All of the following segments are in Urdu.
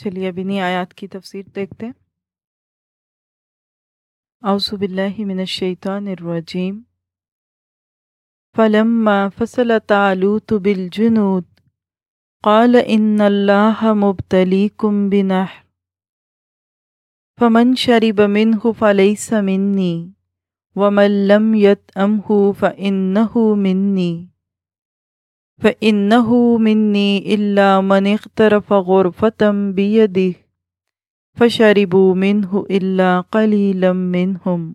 چلیے بینی آیات کی تفسیر دیکھتے ہیں اعوذ باللہ من الشیطان الرجیم فلما فصل تعلوت بالجنود قال ان اللہ مبتلیکم بنحر فمن شرب منه فليس مني ومن لم يتأمه فإنه مني فإنه مني إلا من اغترف غرفة بيده فشربوا منه إلا قليلا منهم.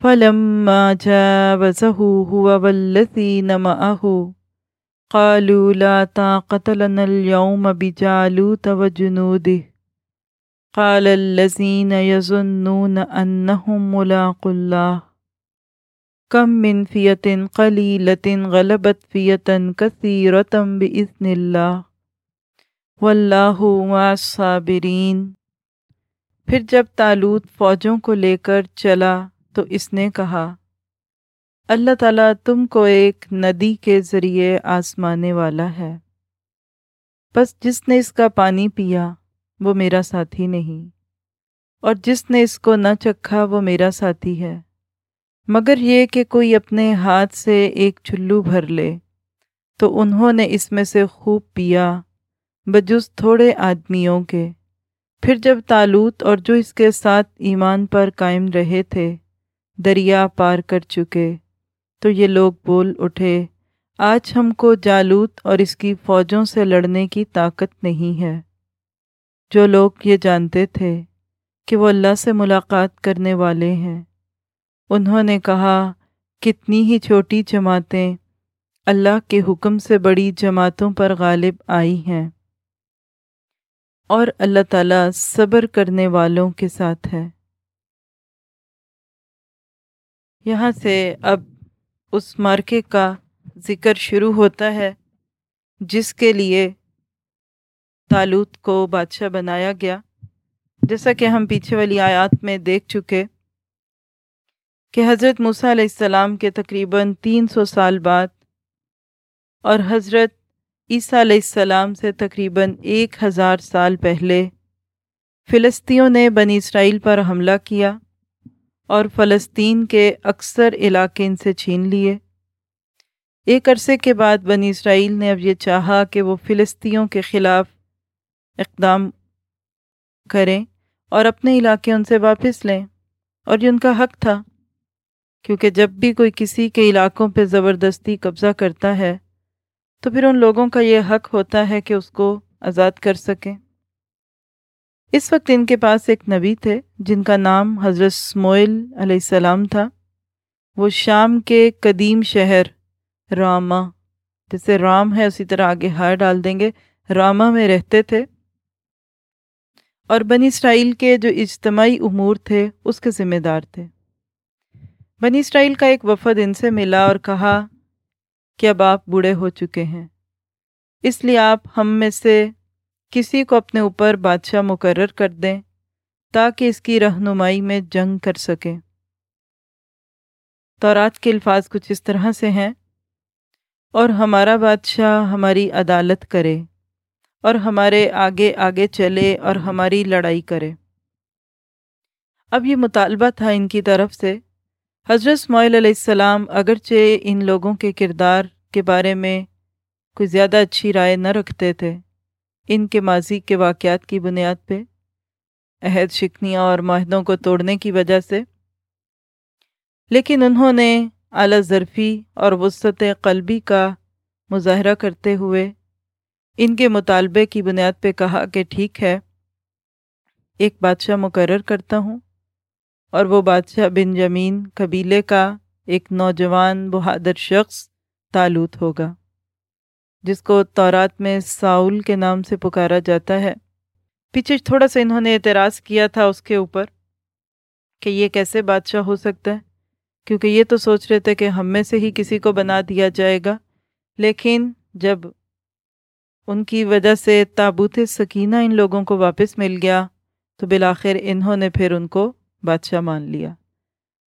فلما جاوزه هو والذين معه قالوا لا طاقة لنا اليوم بجالوت وجنوده. قال الذين يظنون أنهم ملاقوا الله. کم من فیت قلیلت غلبت فیتن کثیرتم بإذن اللہ واللہ مع الصابرین پھر جب تالوت فوجوں کو لے کر چلا تو اس نے کہا، اللہ تعالیٰ تم کو ایک ندی کے ذریعے آسمانے والا ہے۔ بس جس نے اس کا پانی پیا، وہ میرا ساتھی نہیں۔ اور جس نے اس کو نہ چکھا، وہ میرا ساتھی ہے۔ مگر یہ کہ کوئی اپنے ہاتھ سے ایک چلو بھر لے۔ تو انہوں نے اس میں سے خوب پیا، بجز تھوڑے آدمیوں کے۔ پھر جب تالوت اور جو اس کے ساتھ ایمان پر قائم رہے تھے، دریا پار کر چکے۔ تو یہ لوگ بول اٹھے، آج ہم کو جالوت اور اس کی فوجوں سے لڑنے کی طاقت نہیں ہے۔ جو لوگ یہ جانتے تھے کہ وہ اللہ سے ملاقات کرنے والے ہیں۔ انہوں نے کہا، کتنی ہی چھوٹی جماعتیں اللہ کے حکم سے بڑی جماعتوں پر غالب آئی ہیں اور اللہ تعالیٰ صبر کرنے والوں کے ساتھ ہے۔ یہاں سے اب اس مارکے کا ذکر شروع ہوتا ہے، جس کے لیے تالوت کو بادشاہ بنایا گیا۔ جیسا کہ ہم پیچھے والی آیات میں دیکھ چکے کہ حضرت موسیٰ علیہ السلام کے تقریباً تین سو سال بعد اور حضرت عیسیٰ علیہ السلام سے تقریباً ایک ہزار سال پہلے فلسطینوں نے بنی اسرائیل پر حملہ کیا اور فلسطین کے اکثر علاقے ان سے چھین لیے۔ ایک عرصے کے بعد بنی اسرائیل نے اب یہ چاہا کہ وہ فلسطینوں کے خلاف اقدام کریں اور اپنے علاقے ان سے واپس لیں اور یہ ان کا حق تھا۔ کیونکہ جب بھی کوئی کسی کے علاقوں پہ زبردستی قبضہ کرتا ہے، تو پھر ان لوگوں کا یہ حق ہوتا ہے کہ اس کو آزاد کر سکیں۔ اس وقت ان کے پاس ایک نبی تھے، جن کا نام حضرت سموئل علیہ السلام تھا۔ وہ شام کے قدیم شہر راما جیسے رام ہے، اسی طرح آگے ہار ڈال دیں گے، راما میں رہتے تھے۔ اور بنی اسرائیل کے جو اجتماعی امور تھے، اس کے ذمہ دار تھے۔ بنی اسرائیل کا ایک وفد ان سے ملا اور کہا کہ اب آپ بوڑھے ہو چکے ہیں۔ اس لیے آپ ہم میں سے کسی کو اپنے اوپر بادشاہ مقرر کر دیں تاکہ اس کی رہنمائی میں جنگ کر سکیں۔ تورات کے الفاظ کچھ اس طرح سے ہیں، اور ہمارا بادشاہ ہماری عدالت کرے، اور ہمارے آگے آگے چلے، اور ہماری لڑائی کرے۔ اب یہ مطالبہ تھا ان کی طرف سے حضرت اسماعیل علیہ السلام اگرچہ ان لوگوں کے کردار کے بارے میں کوئی زیادہ اچھی رائے نہ رکھتے تھے، ان کے ماضی کے واقعات کی بنیاد پہ عہد شکنیاں اور معاہدوں کو توڑنے کی وجہ سے۔ لیکن انہوں نے اعلیٰ ظرفی اور وسط قلبی کا مظاہرہ کرتے ہوئے ان کے مطالبے کی بنیاد پہ کہا کہ ٹھیک ہے، ایک بادشاہ مقرر کرتا ہوں۔ اور وہ بادشاہ بن جمین قبیلے کا ایک نوجوان بہادر شخص تالوت ہوگا، جس کو تورات میں ساؤل کے نام سے پکارا جاتا ہے۔ پیچھے تھوڑا سا انہوں نے اعتراض کیا تھا اس کے اوپر کہ یہ کیسے بادشاہ ہو سکتا ہے، کیونکہ یہ تو سوچ رہے تھے کہ ہم میں سے ہی کسی کو بنا دیا جائے گا۔ لیکن جب ان کی وجہ سے تابوت سکینہ ان لوگوں کو واپس مل گیا، تو بالآخر انہوں نے پھر ان کو بادشاہ مان لیا۔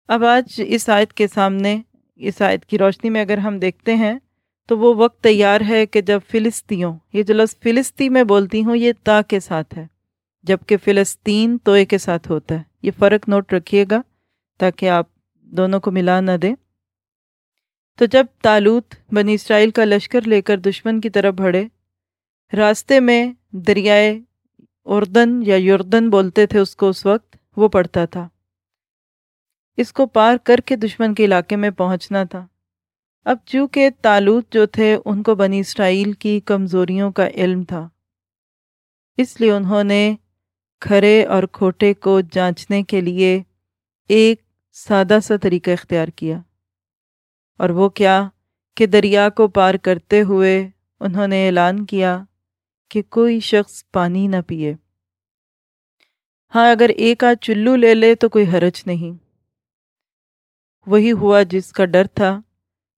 اب آج اس آیت کے سامنے، اس آیت کی روشنی میں اگر ہم دیکھتے ہیں، تو وہ وقت تیار ہے کہ جب فلسطینوں یہ جو لفظ فلسطی میں بولتی ہوں، یہ تا کے ساتھ ہے۔ جبکہ فلسطین توئے کے ساتھ ہوتا ہے۔ یہ فرق نوٹ رکھیے گا تاکہ آپ دونوں کو ملا نہ دیں۔ تو جب تالوت بنی اسرائیل کا لشکر لے کر دشمن کی طرف بڑھے، راستے میں دریائے اردن یا یوردن بولتے تھے اس کو اس وقت وہ پڑتا تھا۔ اس کو پار کر کے دشمن کے علاقے میں پہنچنا تھا۔ اب چونکہ تالوت جو تھے، ان کو بنی اسرائیل کی کمزوریوں کا علم تھا۔ اس لیے انہوں نے کھرے اور کھوٹے کو جانچنے کے لیے ایک سادہ سا طریقہ اختیار کیا۔ اور وہ کیا کہ دریا کو پار کرتے ہوئے انہوں نے اعلان کیا کہ کوئی شخص پانی نہ پیے۔ ہاں اگر ایک آدھ چلو لے لے تو کوئی حرج نہیں۔ وہی ہوا جس کا ڈر تھا۔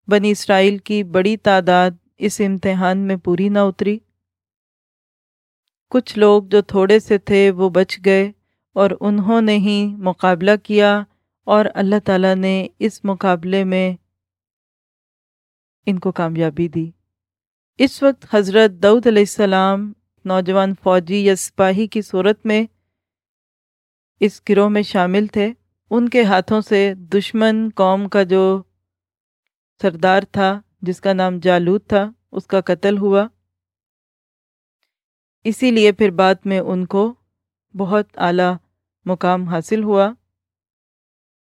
بنی اسرائیل کی بڑی تعداد اس امتحان میں پوری نہ اتری۔ کچھ لوگ جو تھوڑے سے تھے وہ بچ گئے اور انہوں نے ہی مقابلہ کیا اور اللہ تعالیٰ نے اس مقابلے میں ان کو کامیابی دی۔ اس وقت حضرت دعود علیہ السلام نوجوان فوجی یا سپاہی کی صورت میں اس گروہ میں شامل تھے۔ ان کے ہاتھوں سے دشمن قوم کا جو سردار تھا، جس کا نام جالود تھا، اس کا قتل ہوا۔ اسی لیے پھر بعد میں ان کو بہت اعلیٰ مقام حاصل ہوا۔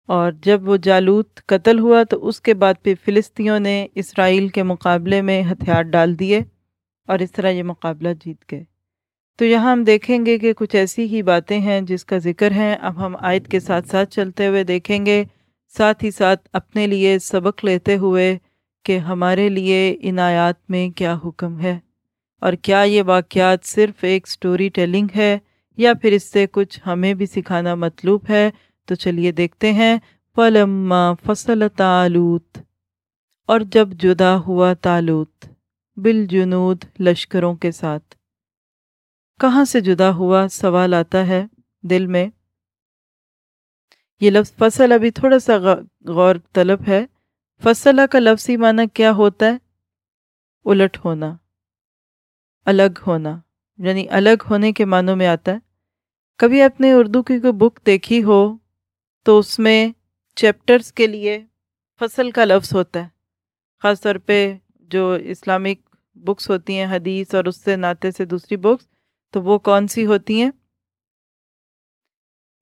اور جب وہ جالوت قتل ہوا، تو اس کے بعد پھر فلسطینوں نے اسرائیل کے مقابلے میں ہتھیار ڈال دیے اور اس طرح یہ مقابلہ جیت گئے۔ تو یہاں ہم دیکھیں گے کہ کچھ ایسی ہی باتیں ہیں جس کا ذکر ہے اب ہم آیت کے ساتھ ساتھ چلتے ہوئے دیکھیں گے۔ ساتھ ہی ساتھ اپنے لیے سبق لیتے ہوئے کہ ہمارے لیے ان آیات میں کیا حکم ہے۔ اور کیا یہ واقعات صرف ایک سٹوری ٹیلنگ ہے یا پھر اس سے کچھ ہمیں بھی سکھانا مطلوب ہے؟ تو چلیے دیکھتے ہیں۔ فلما فصل تالوت اور جب جدا ہوا تالوت، بالجنود لشکروں کے ساتھ۔ کہاں سے جدا ہوا سوال آتا ہے دل میں؟ یہ لفظ فصل، ابھی تھوڑا سا غور طلب ہے۔ فصلہ کا لفظی معنی کیا ہوتا ہے؟ الٹ ہونا، الگ ہونا یعنی الگ ہونے کے معنوں میں آتا ہے۔ کبھی اپنے اردو کی کوئی بک دیکھی ہو تو اس میں چیپٹرز کے لیے فصل کا لفظ ہوتا ہے۔ خاص طور پہ جو اسلامک بکس ہوتی ہیں، حدیث اور اس سے ناطے سے دوسری بکس تو وہ کون سی ہوتی ہیں؟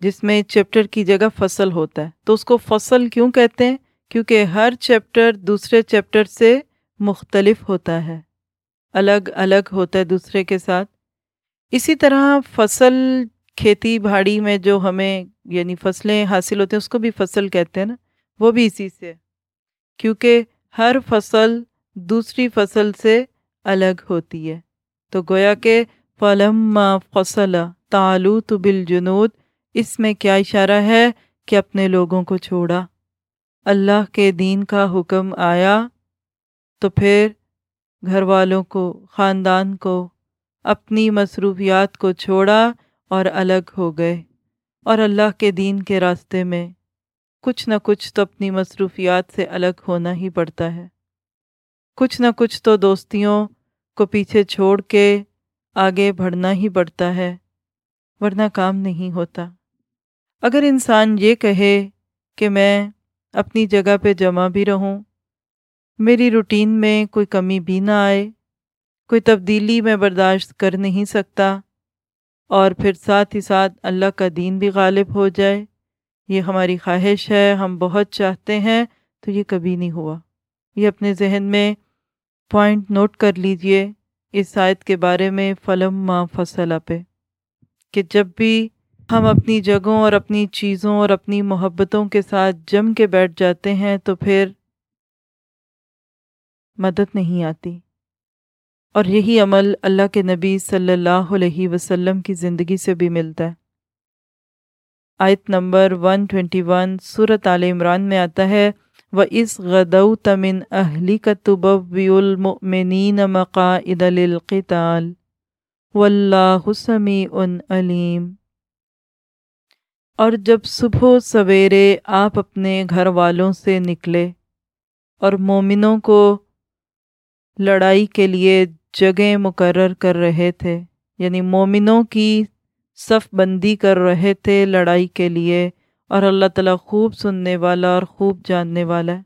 جس میں چیپٹر کی جگہ فصل ہوتا ہے۔ تو اس کو فصل کیوں کہتے ہیں؟ کیونکہ ہر چیپٹر دوسرے چیپٹر سے مختلف ہوتا ہے۔ الگ الگ ہوتا ہے دوسرے کے ساتھ۔ اسی طرح فصل، کھیتی باڑی میں جو ہمیں یعنی فصلیں حاصل ہوتے ہیں، اس کو بھی فصل کہتے ہیں نا۔ وہ بھی اسی سے۔ کیونکہ ہر فصل دوسری فصل سے الگ ہوتی ہے۔ تو گویا کہ فلما فصل تعلوت بالجنود، اس میں کیا اشارہ ہے کہ اپنے لوگوں کو چھوڑا؟ اللہ کے دین کا حکم آیا تو پھر گھر والوں کو، خاندان کو، اپنی مصروفیات کو چھوڑا اور الگ ہو گئے۔ اور اللہ کے دین کے راستے میں کچھ نہ کچھ تو اپنی مصروفیات سے الگ ہونا ہی پڑتا ہے۔ کچھ نہ کچھ تو دوستیوں کو پیچھے چھوڑ کے آگے بڑھنا ہی پڑتا ہے، ورنہ کام نہیں ہوتا۔ اگر انسان یہ کہے کہ میں اپنی جگہ پہ جمع بھی رہوں، میری روٹین میں کوئی کمی بھی نہ آئے، کوئی تبدیلی میں برداشت کر نہیں سکتا، اور پھر ساتھ ہی ساتھ اللہ کا دین بھی غالب ہو جائے، یہ ہماری خواہش ہے، ہم بہت چاہتے ہیں، تو یہ کبھی نہیں ہوا۔ یہ اپنے ذہن میں پوائنٹ نوٹ کر لیجیے۔ اس آیت کے بارے میں فلم ما فصلہ پہ کہ جب بھی ہم اپنی جگہوں اور اپنی چیزوں اور اپنی محبتوں کے ساتھ جم کے بیٹھ جاتے ہیں تو پھر مدد نہیں آتی۔ اور یہی عمل اللہ کے نبی صلی اللہ علیہ وسلم کی زندگی سے بھی ملتا ہے۔ آیت نمبر 121 صورت عال عمران میں آتا ہے و اس غدو تمن اہلی کا تبوی المؤمنین مقاعد للقتال واللہ سمیع علیم اور جب صبح سویرے آپ اپنے گھر والوں سے نکلے اور مومنوں کو لڑائی کے لیے جگہ مقرر کر رہے تھے یعنی مومنوں کی صف بندی کر رہے تھے لڑائی کے لیے اور اللہ تعالیٰ خوب سننے والا اور خوب جاننے والا ہے۔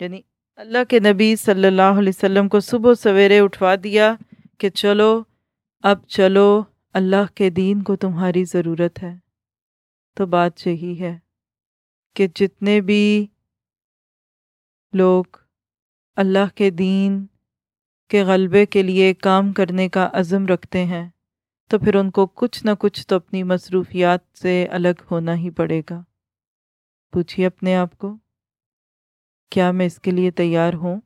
یعنی اللہ کے نبی صلی اللہ علیہ وسلم کو صبح سویرے اٹھوا دیا کہ چلو، اب چلو، اللہ کے دین کو تمہاری ضرورت ہے۔ تو بات یہی ہے کہ جتنے بھی لوگ اللہ کے دین کے غلبے کے لیے کام کرنے کا عزم رکھتے ہیں تو پھر ان کو کچھ نہ کچھ تو اپنی مصروفیات سے الگ ہونا ہی پڑے گا۔ پوچھیے اپنے آپ کو، کیا میں اس کے لیے تیار ہوں؟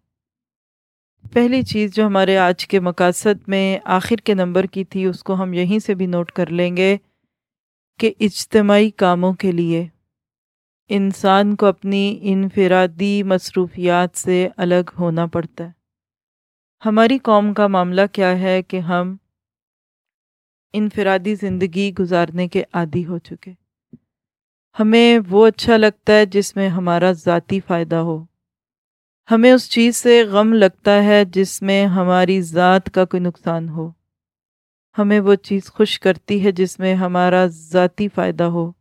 پہلی چیز جو ہمارے آج کے مقاصد میں آخر کے نمبر کی تھی، اس کو ہم یہیں سے بھی نوٹ کر لیں گے کہ اجتماعی کاموں کے لیے انسان کو اپنی انفرادی مصروفیات سے الگ ہونا پڑتا ہے۔ ہماری قوم کا معاملہ کیا ہے کہ ہم انفرادی زندگی گزارنے کے عادی ہو چکے۔ ہمیں وہ اچھا لگتا ہے جس میں ہمارا ذاتی فائدہ ہو۔ ہمیں اس چیز سے غم لگتا ہے جس میں ہماری ذات کا کوئی نقصان ہو۔ ہمیں وہ چیز خوش کرتی ہے جس میں ہمارا ذاتی فائدہ ہو۔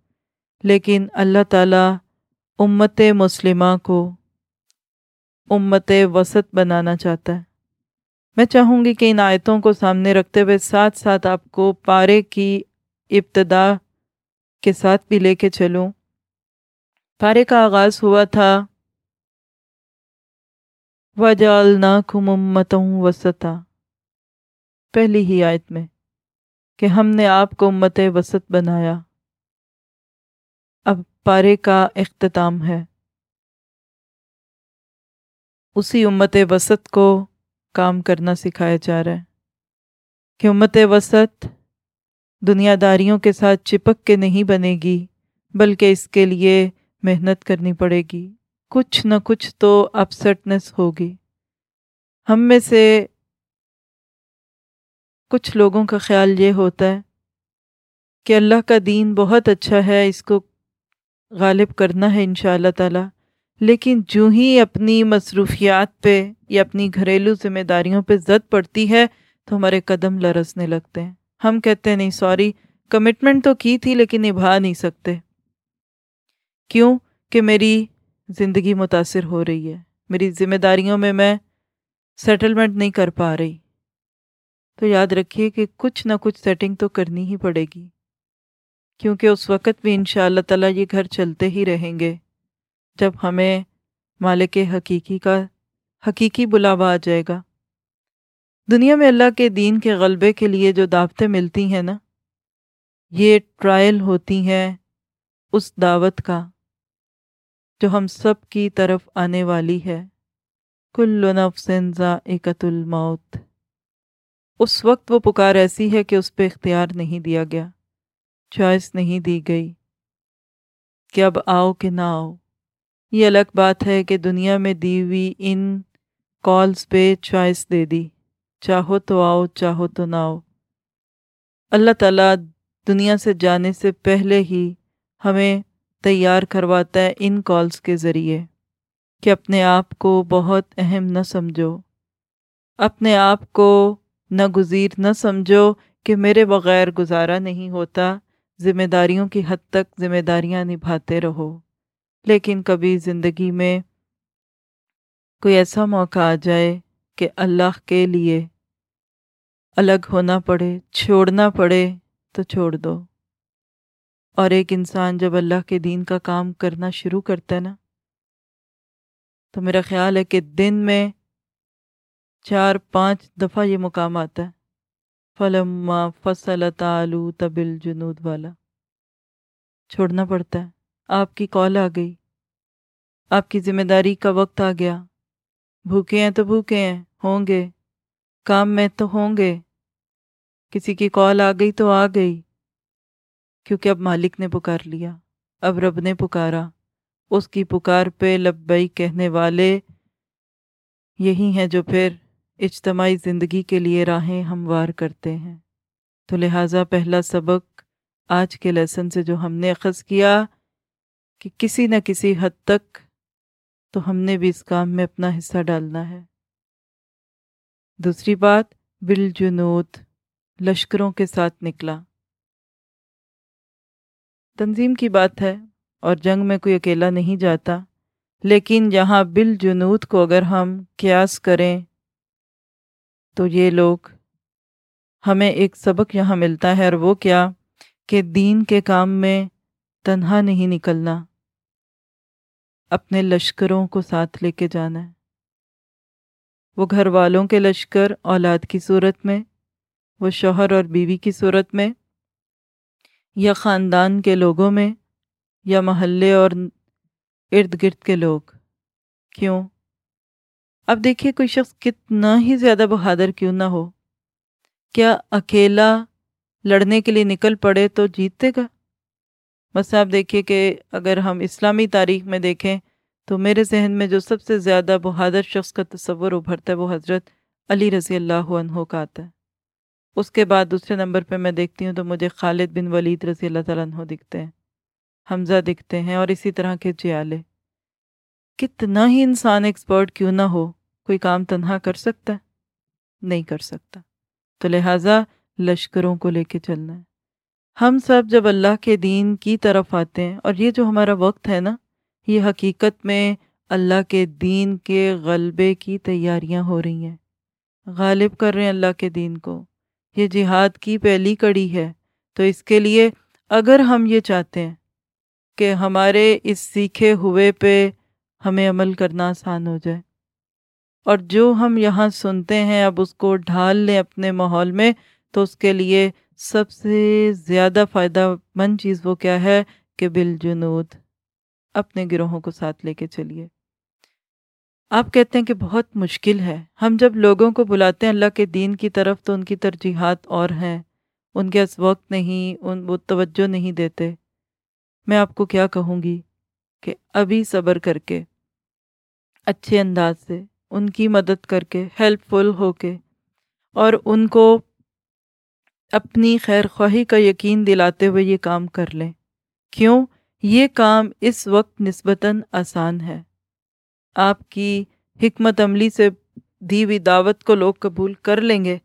لیکن اللہ تعالیٰ امت مسلمہ کو امت وسط بنانا چاہتا ہے۔ میں چاہوں گی کہ ان آیتوں کو سامنے رکھتے ہوئے ساتھ ساتھ آپ کو پارے کی ابتدا کے ساتھ بھی لے کے چلوں۔ پارے کا آغاز ہوا تھا وجالنا کمتوں وسطا۔ پہلی ہی آیت میں، کہ ہم نے آپ کو امت وسط بنایا۔ اب پارے کا اختتام ہے۔ اسی امت وسط کو کام کرنا سکھایا جا رہا ہے۔ کہ امت وسط دنیا داریوں کے ساتھ چپک کے نہیں بنے گی، بلکہ اس کے لیے محنت کرنی پڑے گی۔ کچھ نہ کچھ تو اپسٹنس ہوگی۔ ہم میں سے کچھ لوگوں کا خیال یہ ہوتا ہے کہ اللہ کا دین بہت اچھا ہے، اس کو غالب کرنا ہے ان شاء اللہ تعالیٰ۔ لیکن جو ہی اپنی مصروفیات پہ یا اپنی گھریلو ذمہ داریوں پہ زد پڑتی ہے تو ہمارے قدم لرسنے لگتے ہیں۔ ہم کہتے ہیں، نہیں، سوری کمٹمنٹ تو کی تھی لیکن نبھا نہیں سکتے۔ کیوں کہ میری زندگی متاثر ہو رہی ہے۔ میری ذمہ داریوں میں میں سیٹلمنٹ نہیں کر پا رہی۔ تو یاد رکھیے کہ کچھ نہ کچھ سیٹنگ تو کرنی ہی پڑے گی۔ کیونکہ اس وقت بھی ان شاء اللہ تعالیٰ یہ گھر چلتے ہی رہیں گے۔ جب ہمیں مالک حقیقی کا حقیقی بلاوا آ جائے گا۔ دنیا میں اللہ کے دین کے غلبے کے لیے جو دعوتیں ملتی ہیں نا، یہ ٹرائل ہوتی ہیں اس دعوت کا، جو ہم سب کی طرف آنے والی ہے۔ کل نفس ذائقۃ الموت۔ اس وقت وہ پکار ایسی ہے کہ اس پہ اختیار نہیں دیا گیا چوائس نہیں دی گئی۔ کہ اب آؤ کہ نہ آؤ۔ یہ الگ بات ہے کہ دنیا میں دی ہوئی ان کالز پہ چوائس دے دی۔ چاہو تو آؤ، چاہو تو نہ آؤ۔ اللہ تعالیٰ دنیا سے جانے سے پہلے ہی ہمیں تیار کرواتا ہے ان کالز کے ذریعے کہ اپنے آپ کو بہت اہم نہ سمجھو۔ اپنے آپ کو نہ گزیر، نہ سمجھو کہ میرے بغیر گزارا نہیں ہوتا۔ ذمہ داریوں کی حد تک ذمہ داریاں نبھاتے رہو۔ لیکن کبھی زندگی میں کوئی ایسا موقع آ جائے کہ اللہ کے لیے الگ ہونا پڑے، چھوڑنا پڑے تو چھوڑ دو۔ اور ایک انسان جب اللہ کے دین کا کام کرنا شروع کرتا ہے نا، تو میرا خیال ہے کہ دن میں چار، پانچ دفعہ یہ مقام آتا ہے۔ فلما فصل تعلو تبل جنود والا، چھوڑنا پڑتا ہے۔ آپ کی کال آ گئی۔ آپ کی ذمہ داری کا وقت آ گیا۔ بھوکے ہیں تو بھوکے ہیں، ہوں گے۔ کام میں تو ہوں گے۔ کسی کی کال آ گئی تو آ گئی۔ کیونکہ اب مالک نے پکار لیا۔ اب رب نے پکارا۔ اس کی پکار پہ لبئی کہنے والے یہی ہیں جو پھر اجتماعی زندگی کے لیے راہیں ہموار کرتے ہیں۔ تو لہٰذا پہلا سبق آج کے لیسن سے جو ہم نے اخذ کیا کہ کسی نہ کسی حد تک تو ہم نے بھی اس کام میں اپنا حصہ ڈالنا ہے۔ دوسری بات، بالجنود، لشکروں کے ساتھ نکلا۔ تنظیم کی بات ہے اور جنگ میں کوئی اکیلا نہیں جاتا، لیکن یہاں بالجنود کو اگر ہم قیاس کریں تو یہ لوگ ہمیں ایک سبق یہاں ملتا ہے اور وہ کیا کہ دین کے کام میں تنہا نہیں نکلنا۔ اپنے لشکروں کو ساتھ لے کے جانا ہے۔ وہ گھر والوں کے لشکر، اولاد کی صورت میں، وہ شوہر اور بیوی کی صورت میں، یا خاندان کے لوگوں میں، یا محلے اور ارد گرد کے لوگ۔ کیوں؟ اب دیکھیے کوئی شخص کتنا ہی زیادہ بہادر کیوں نہ ہو۔ کیا اکیلا لڑنے کے لیے نکل پڑے تو جیتے گا؟ بس آپ دیکھیے کہ اگر ہم اسلامی تاریخ میں دیکھیں تو میرے ذہن میں جو سب سے زیادہ بہادر شخص کا تصور ابھرتا ہے وہ حضرت علی رضی اللہ عنہ کا آتا ہے۔ اس کے بعد دوسرے نمبر پہ میں دیکھتی ہوں تو مجھے خالد بن ولید رضی اللہ تعالیٰ عنہ دکھتے ہیں، حمزہ دکھتے ہیں اور اسی طرح کے جیالے۔ کتنا ہی انسان ایکسپرٹ کیوں نہ ہو، کوئی کام تنہا کر سکتا ہے؟ نہیں کر سکتا۔ تو لہٰذا لشکروں کو لے کے چلنا ہے۔ ہم سب جب اللہ کے دین کی طرف آتے ہیں، اور یہ جو ہمارا وقت ہے نا، یہ حقیقت میں اللہ کے دین کے غلبے کی تیاریاں ہو رہی ہیں۔ غالب کر رہے ہیں اللہ کے دین کو۔ یہ جہاد کی پہلی کڑی ہے۔ تو اس کے لیے اگر ہم یہ چاہتے ہیں کہ ہمارے اس سیکھے ہوئے پہ ہمیں عمل کرنا آسان ہو جائے، اور جو ہم یہاں سنتے ہیں، اب اس کو ڈھال لیں اپنے ماحول میں، تو اس کے لیے سب سے زیادہ فائدہ مند چیز وہ کیا ہے کہ بالجنود اپنے گروہوں کو ساتھ لے کے چلیے۔ آپ کہتے ہیں کہ بہت مشکل ہے۔ ہم جب لوگوں کو بلاتے ہیں، اللہ کے دین کی طرف تو ان کی ترجیحات اور ہیں۔ ان کے اس وقت نہیں، ان وہ توجہ نہیں دیتے۔ میں آپ کو کیا کہوں گی کہ ابھی صبر کر کے، اچھے انداز سے، ان کی مدد کر کے ہیلپ فل ہو کے، اور ان کو اپنی خیر خواہی کا یقین دلاتے ہوئے یہ کام کر لیں۔ کیوں؟ یہ کام اس وقت نسبتاً آسان ہے۔ آپ کی حکمت عملی سے دی ہوئی دعوت کو لوگ قبول کر لیں گے،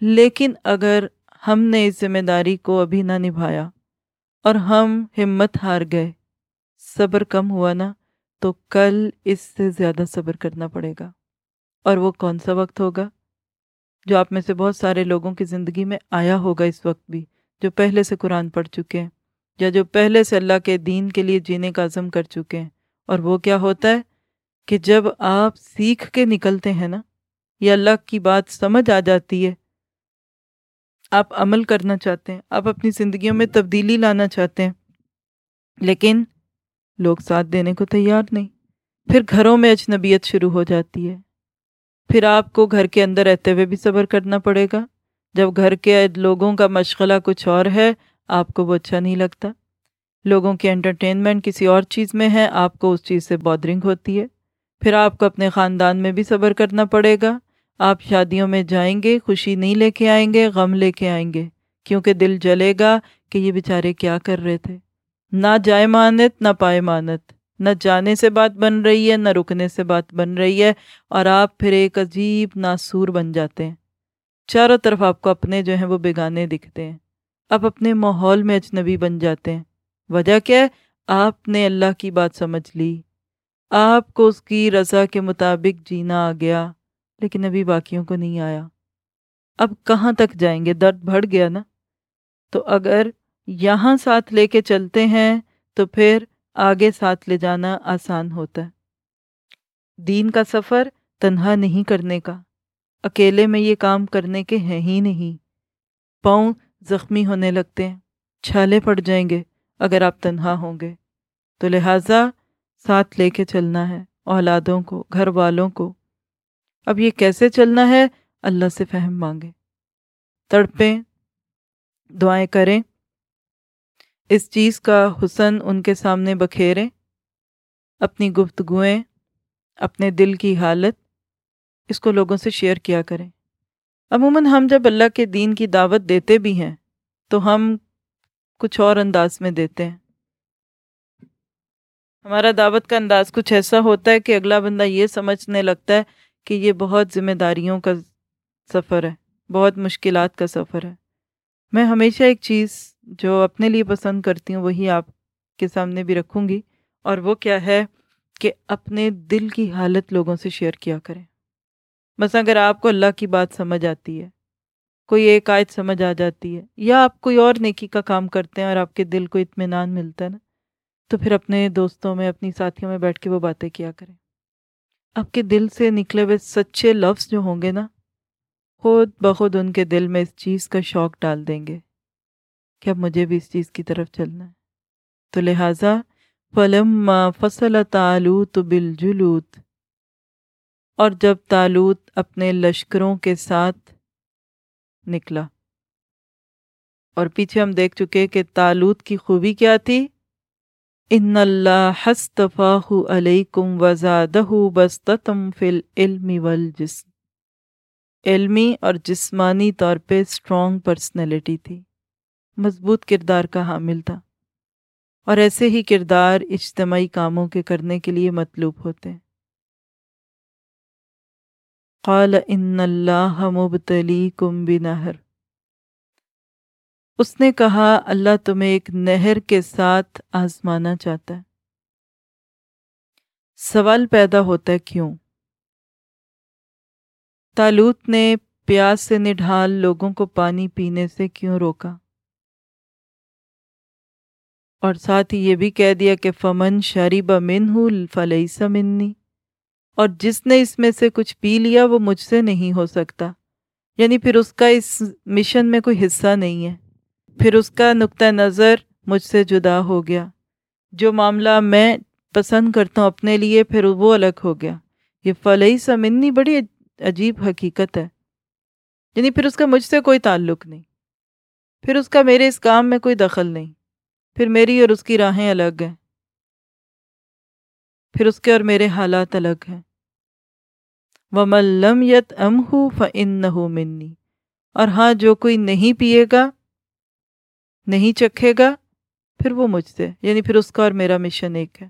لیکن اگر ہم نے اس ذمہ داری کو ابھی نہ نبھایا اور ہم ہمت ہار گئے، صبر کم ہوا نا، تو کل اس سے زیادہ صبر کرنا پڑے گا۔ اور وہ کون سا وقت ہوگا؟ جو آپ میں سے بہت سارے لوگوں کی زندگی میں آیا ہوگا اس وقت بھی، جو پہلے سے قرآن پڑھ چکے ہیں، یا جو پہلے سے اللہ کے دین کے لیے جینے کا عزم کر چکے ہیں۔ اور وہ کیا ہوتا ہے کہ جب آپ سیکھ کے نکلتے ہیں نا، یا اللہ کی بات سمجھ آ جاتی ہے، آپ عمل کرنا چاہتے ہیں، آپ اپنی زندگیوں میں تبدیلی لانا چاہتے ہیں، لیکن لوگ ساتھ دینے کو تیار نہیں۔ پھر گھروں میں اجنبیت شروع ہو جاتی ہے۔ پھر آپ کو گھر کے اندر رہتے ہوئے بھی صبر کرنا پڑے گا۔ جب گھر کے لوگوں کا مشغلہ کچھ اور ہے، آپ کو وہ اچھا نہیں لگتا۔ لوگوں کی انٹرٹینمنٹ کسی اور چیز میں ہے، آپ کو اس چیز سے بودرنگ ہوتی ہے۔ پھر آپ کو اپنے خاندان میں بھی صبر کرنا پڑے گا۔ آپ شادیوں میں جائیں گے، خوشی نہیں لے کے آئیں گے، غم لے کے آئیں گے۔ کیونکہ دل جلے گا کہ یہ بیچارے کیا کر رہے تھے۔ نہ جائے مانت، نہ پائے مانت۔ نہ جانے سے بات بن رہی ہے، نہ رکنے سے بات بن رہی ہے، اور آپ پھر ایک عجیب ناسور بن جاتے ہیں۔ چاروں طرف آپ کو اپنے جو ہیں وہ بیگانے دکھتے ہیں۔ آپ اپنے ماحول میں اجنبی بن جاتے ہیں۔ وجہ کیا ہے؟ آپ نے اللہ کی بات سمجھ لی۔ آپ کو اس کی رضا کے مطابق جینا آ گیا، لیکن ابھی باقیوں کو نہیں آیا۔ اب کہاں تک جائیں گے؟ درد بڑھ گیا نا؟ تو اگر یہاں ساتھ لے کے چلتے ہیں تو پھر آگے ساتھ لے جانا آسان ہوتا ہے۔ دین کا سفر تنہا نہیں کرنے کا۔ اکیلے میں یہ کام کرنے کے ہیں ہی نہیں۔ پاؤں زخمی ہونے لگتے ہیں۔ چھالے پڑ جائیں گے اگر آپ تنہا ہوں گے۔ تو لہٰذا ساتھ لے کے چلنا ہے اولادوں کو، گھر والوں کو۔ اب یہ کیسے چلنا ہے؟ اللہ سے فہم مانگے۔ تڑپیں، دعائیں کریں۔ اس چیز کا حسن ان کے سامنے بکھیریں، اپنی گفتگویں اپنے دل کی حالت، اس کو لوگوں سے شیئر کیا کریں۔ عموماً ہم جب اللہ کے دین کی دعوت دیتے بھی ہیں، تو ہم کچھ اور انداز میں دیتے ہیں۔ ہمارا دعوت کا انداز کچھ ایسا ہوتا ہے کہ اگلا بندہ یہ سمجھنے لگتا ہے کہ یہ بہت ذمہ داریوں کا سفر ہے، بہت مشکلات کا سفر ہے۔ میں ہمیشہ ایک چیز جو اپنے لیے پسند کرتی ہوں، وہی آپ کے سامنے بھی رکھوں گی، اور وہ کیا ہے کہ اپنے دل کی حالت لوگوں سے شیئر کیا کریں۔ بس اگر آپ کو اللہ کی بات سمجھ آتی ہے، کوئی ایک آیت سمجھ آ جاتی ہے، یا آپ کوئی اور نیکی کا کام کرتے ہیں اور آپ کے دل کو اطمینان ملتا ہے نا، تو پھر اپنے دوستوں میں، اپنی ساتھیوں میں بیٹھ کے وہ باتیں کیا کریں۔ آپ کے دل سے نکلے ہوئے سچے لفظ جو ہوں گے نا خود بخود ان کے دل میں اس چیز کا شوق ڈال دیں گے کہ اب مجھے بھی اس چیز کی طرف چلنا ہے۔ تو لہٰذا فلم فصل تعلوت بالجلوت اور جب تالوت اپنے لشکروں کے ساتھ نکلا اور پیچھے ہم دیکھ چکے کہ تالوت کی خوبی کیا تھی؟ ان اللہ حستفاہ علیکم وزادہ بستتم فی العلم والجسم۔ علمی اور جسمانی طور پہ اسٹرانگ پرسنالٹی تھی۔ مضبوط کردار کا حامل تھا۔ اور ایسے ہی کردار اجتماعی کاموں کے کرنے کے لیے مطلوب ہوتے۔ ہیں قال ان اللہ مبتلیکم بنہر۔ اس نے کہا، اللہ تمہیں ایک نہر کے ساتھ آزمانا چاہتا ہے۔ سوال پیدا ہوتا ہے کیوں؟ تالوت نے پیاس سے نڈھال لوگوں کو پانی پینے سے کیوں روکا؟ اور ساتھ ہی یہ بھی کہہ دیا کہ فمن شریب من ہوں فلئی منی، اور جس نے اس میں سے کچھ پی لیا وہ مجھ سے نہیں ہو سکتا۔ یعنی پھر اس کا اس مشن میں کوئی حصہ نہیں ہے۔ پھر اس کا نقطۂ نظر مجھ سے جدا ہو گیا۔ جو معاملہ میں پسند کرتا ہوں اپنے لیے پھر وہ الگ ہو گیا۔ یہ فلئی سمنی بڑی عجیب حقیقت ہے۔ یعنی پھر اس کا مجھ سے کوئی تعلق نہیں۔ پھر اس کا میرے اس کام میں کوئی دخل نہیں۔ پھر میری اور اس کی راہیں الگ ہیں۔ پھر اس کے اور میرے حالات الگ ہیں۔ وہ ملم یت ام ہو فن منی اور ہاں جو کوئی نہیں پیے گا، نہیں چکھے گا، پھر وہ مجھ سے۔ یعنی پھر اس کا اور میرا مشن ایک ہے۔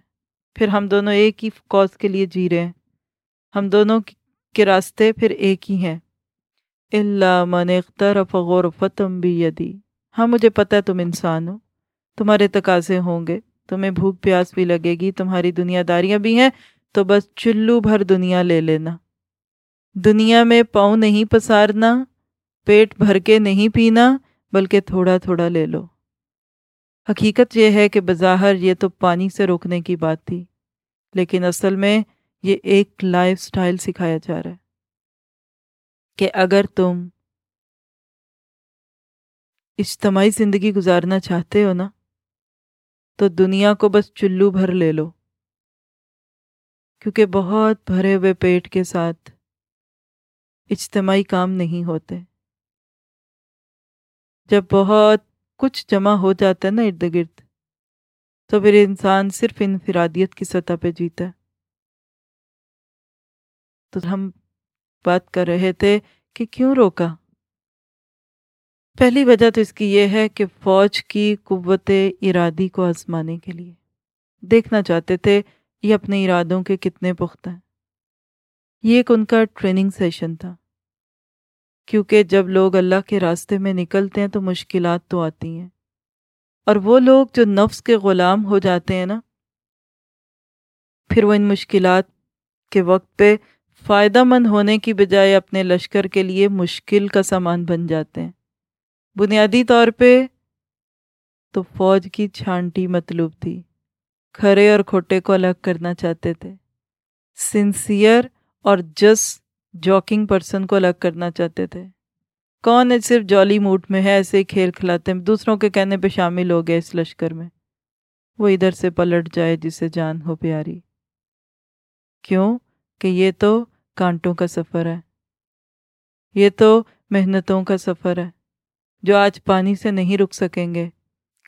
پھر ہم دونوں ایک ہی کاز کے لیے جی رہے ہیں۔ ہم دونوں کے راستے پھر ایک ہی ہیں۔ اللہ من اخترف غرفتم بھی ہاں مجھے پتہ ہے تم انسان ہو۔ تمہارے تقاضے ہوں گے۔ تمہیں بھوک پیاس بھی لگے گی۔ تمہاری دنیا داریاں بھی ہیں۔ تو بس چلو بھر دنیا لے لینا۔ دنیا میں پاؤں نہیں پسارنا، پیٹ بھر کے نہیں پینا، بلکہ تھوڑا تھوڑا لے لو۔ حقیقت یہ ہے کہ بظاہر یہ تو پانی سے روکنے کی بات تھی۔ لیکن اصل میں یہ ایک لائف سٹائل سکھایا جا رہا ہے کہ اگر تم اجتماعی زندگی گزارنا چاہتے ہو نا، تو دنیا کو بس چلو بھر لے لو۔ کیونکہ بہت بھرے ہوئے پیٹ کے ساتھ اجتماعی کام نہیں ہوتے۔ جب بہت کچھ جمع ہو جاتا ہے نا ارد گرد، تو پھر انسان صرف انفرادیت کی سطح پہ جیتا ہے۔ تو ہم بات کر رہے تھے کہ کیوں روکا۔ پہلی وجہ تو اس کی یہ ہے کہ فوج کی قوت ارادی کو آزمانے کے لیے۔ دیکھنا چاہتے تھے یہ اپنے ارادوں کے کتنے پختہ ہیں۔ یہ ایک ان کا ٹریننگ سیشن تھا۔ کیونکہ جب لوگ اللہ کے راستے میں نکلتے ہیں تو مشکلات تو آتی ہیں۔ اور وہ لوگ جو نفس کے غلام ہو جاتے ہیں نا، پھر وہ ان مشکلات کے وقت پہ فائدہ مند ہونے کی بجائے اپنے لشکر کے لیے مشکل کا سامان بن جاتے ہیں۔ بنیادی طور پہ تو فوج کی چھانٹی مطلوب تھی۔ کھرے اور کھوٹے کو الگ کرنا چاہتے تھے۔ سنسیئر اور جس جاکنگ پرسن کو الگ کرنا چاہتے تھے۔ کون ہے صرف جالی موڈ میں ہے، ایسے ہی کھیل کھلاتے ہیں۔ دوسروں کے کہنے پہ شامل ہو گئے اس لشکر میں۔ وہ ادھر سے پلٹ جائے جسے جان ہو پیاری۔ کیوں؟ کہ یہ تو کانٹوں کا سفر ہے۔ یہ تو محنتوں کا سفر ہے، جو آج پانی سے نہیں رک سکیں گے۔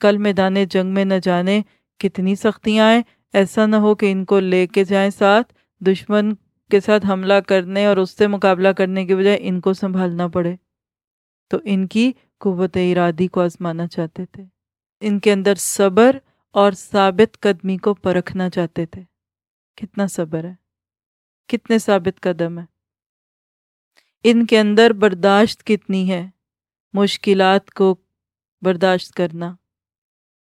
کل میدان جنگ میں نہ جانے کتنی سختیاں آئیں، ایسا نہ ہو کہ ان کو لے کے جائیں ساتھ، دشمن کے ساتھ حملہ کرنے اور اس سے مقابلہ کرنے کے بجائے ان کو سنبھالنا پڑے۔ تو ان کی قوت ارادی کو آزمانا چاہتے تھے۔ ان کے اندر صبر اور ثابت قدمی کو پرکھنا چاہتے تھے۔ کتنا صبر ہے۔ کتنے ثابت قدم ہے ان کے اندر برداشت کتنی ہے۔ مشکلات کو برداشت کرنا۔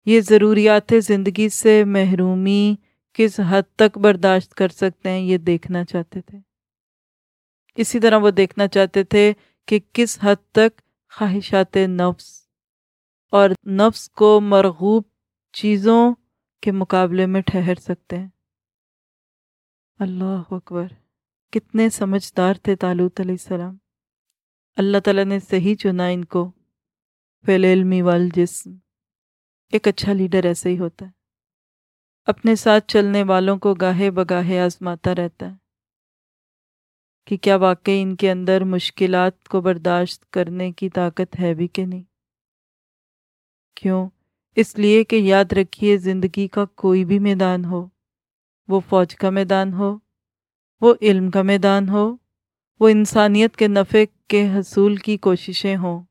یہ ضروریات زندگی سے محرومی کس حد تک برداشت کر سکتے ہیں، یہ دیکھنا چاہتے تھے۔ اسی طرح وہ دیکھنا چاہتے تھے کہ کس حد تک خواہشات نفس اور نفس کو مرغوب چیزوں کے مقابلے میں ٹھہر سکتے ہیں۔ اللہ اکبر، کتنے سمجھدار تھے تالوت علیہ السلام۔ اللہ تعالیٰ نے صحیح چنا ان کو۔ فیل علمی والجسم۔ ایک اچھا لیڈر ایسے ہی ہوتا ہے۔ اپنے ساتھ چلنے والوں کو گاہے بگاہے آزماتا رہتا ہے۔ کہ کیا واقعی ان کے اندر مشکلات کو برداشت کرنے کی طاقت ہے بھی کہ نہیں؟ کیوں؟ اس لیے کہ یاد رکھیے زندگی کا کوئی بھی میدان ہو۔ وہ فوج کا میدان ہو، وہ علم کا میدان ہو، وہ انسانیت کے نفع کے حصول کی کوششیں ہوں۔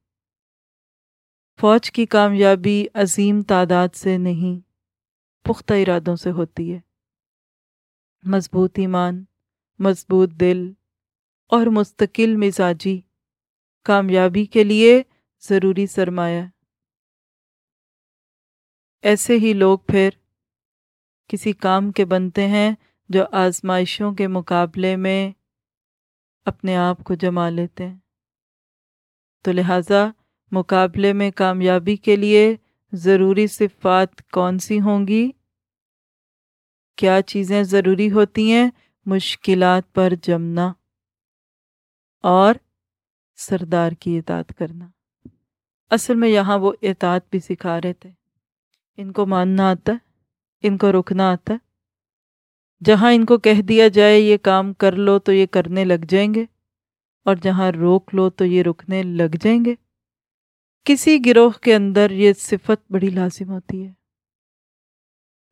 فوج کی کامیابی عظیم تعداد سے نہیں، پختہ ارادوں سے ہوتی ہے۔ مضبوط ایمان، مضبوط دل اور مستقل مزاجی کامیابی کے لیے ضروری سرمایہ۔ ایسے ہی لوگ پھر کسی کام کے بنتے ہیں جو آزمائشوں کے مقابلے میں اپنے آپ کو جما لیتے ہیں۔ تو لہٰذا مقابلے میں کامیابی کے لیے ضروری صفات کون سی ہوں گی؟ کیا چیزیں ضروری ہوتی ہیں؟ مشکلات پر جمنا اور سردار کی اطاعت کرنا۔ اصل میں یہاں وہ اطاعت بھی سکھا رہے تھے۔ ان کو ماننا آتا ہے۔ ان کو رکنا آتا ہے۔ جہاں ان کو کہہ دیا جائے یہ کام کر لو تو یہ کرنے لگ جائیں گے، اور جہاں روک لو تو یہ رکنے لگ جائیں گے۔ کسی گروہ کے اندر یہ صفت بڑی لازم ہوتی ہے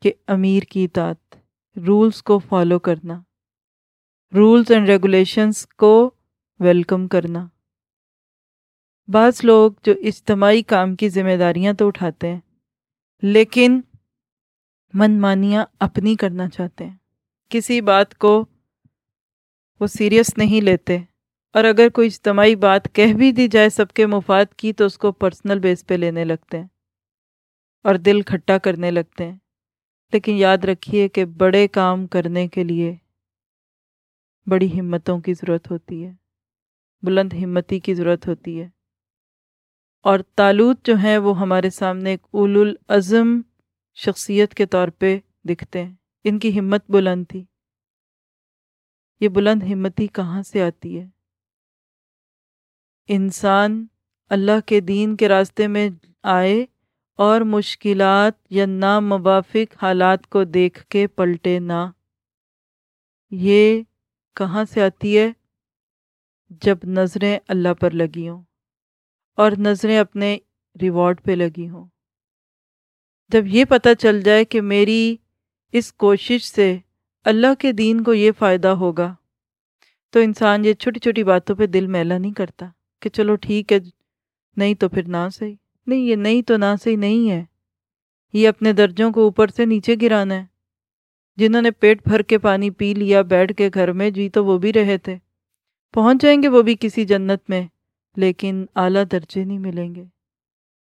کہ امیر کی اطاعت، رولز کو فالو کرنا، رولز اینڈ ریگولیشنز کو ویلکم کرنا۔ بعض لوگ جو اجتماعی کام کی ذمہ داریاں تو اٹھاتے ہیں، لیکن من مانیاں اپنی کرنا چاہتے ہیں۔ کسی بات کو وہ سیریس نہیں لیتے۔ اور اگر کوئی اجتماعی بات کہہ بھی دی جائے سب کے مفاد کی تو اس کو پرسنل بیس پہ لینے لگتے ہیں اور دل کھٹا کرنے لگتے ہیں۔ لیکن یاد رکھیے کہ بڑے کام کرنے کے لیے بڑی ہمتوں کی ضرورت ہوتی ہے۔ بلند ہمتی کی ضرورت ہوتی ہے۔ اور تالوت جو ہیں وہ ہمارے سامنے ایک اول العظم شخصیت کے طور پہ دکھتے ہیں۔ ان کی ہمت بلند تھی۔ یہ بلند ہمتی کہاں سے آتی ہے؟ انسان اللہ کے دین کے راستے میں آئے اور مشکلات یا ناموافق حالات کو دیکھ کے پلٹے نہ یہ کہاں سے آتی ہے؟ جب نظریں اللہ پر لگی ہوں اور نظریں اپنے ریوارڈ پہ لگی ہوں۔ جب یہ پتہ چل جائے کہ میری اس کوشش سے اللہ کے دین کو یہ فائدہ ہوگا، تو انسان یہ چھوٹی چھوٹی باتوں پہ دل میلا نہیں کرتا کہ چلو ٹھیک ہے، نہیں تو پھر نہ صحیح۔ نہیں، یہ نہیں تو نہ صحیح نہیں ہے۔ یہ اپنے درجوں کو اوپر سے نیچے گرانا ہے۔ جنہوں نے پیٹ بھر کے پانی پی لیا، بیٹھ کے گھر میں جی تو وہ بھی رہے تھے۔ پہنچ جائیں گے وہ بھی کسی جنت میں، لیکن اعلیٰ درجے نہیں ملیں گے۔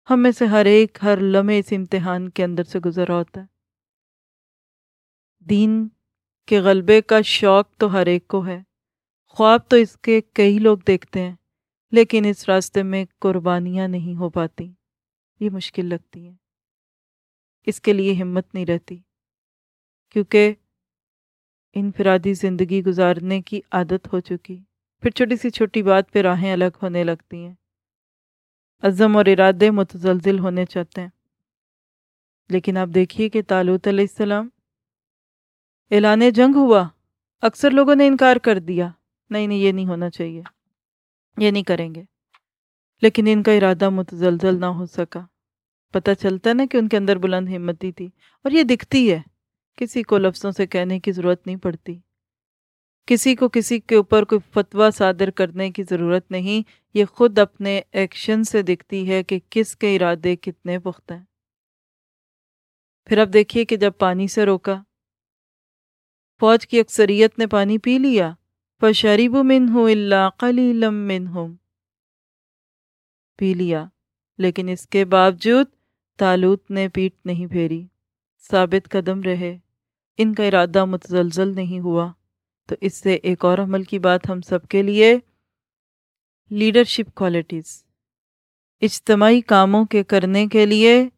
ہم میں سے ہر ایک ہر لمحے اس امتحان کے اندر سے گزرا ہوتا ہے۔ دین کے غلبے کا شوق تو ہر ایک کو ہے۔ خواب تو اس کے کئی لوگ دیکھتے ہیں، لیکن اس راستے میں قربانیاں نہیں ہو پاتی۔ یہ مشکل لگتی ہیں اس کے لیے ہمت نہیں رہتی۔ کیونکہ انفرادی زندگی گزارنے کی عادت ہو چکی۔ پھر چھوٹی سی چھوٹی بات پہ راہیں الگ ہونے لگتی ہیں۔ عزم اور ارادے متزلزل ہونے چاہتے ہیں۔ لیکن آپ دیکھیے کہ تالوت علیہ السلام اعلان جنگ ہوا، اکثر لوگوں نے انکار کر دیا، نہیں نہیں، یہ نہیں ہونا چاہیے، یہ نہیں کریں گے۔ لیکن ان کا ارادہ متزلزل نہ ہو سکا۔ پتہ چلتا نا کہ ان کے اندر بلند ہمتی تھی، اور یہ دکھتی ہے، کسی کو لفظوں سے کہنے کی ضرورت نہیں پڑتی۔ کسی کو کسی کے اوپر کوئی فتویٰ صادر کرنے کی ضرورت نہیں، یہ خود اپنے ایکشن سے دکھتی ہے کہ کس کے ارادے کتنے پختہ ہیں۔ پھر اب دیکھیے کہ جب پانی سے روکا، فوج کی اکثریت نے پانی پی لیا۔ فشریب من ہو اللہ قلی لم ہوں پی لیا، لیکن اس کے باوجود تالوت نے پیٹ نہیں پھیری۔ ثابت قدم رہے۔ ان کا ارادہ متزلزل نہیں ہوا۔ تو اس سے ایک اور عمل کی بات ہم سب کے لیے۔ لیڈرشپ کوالٹیز اجتماعی کاموں کے کرنے کے لیے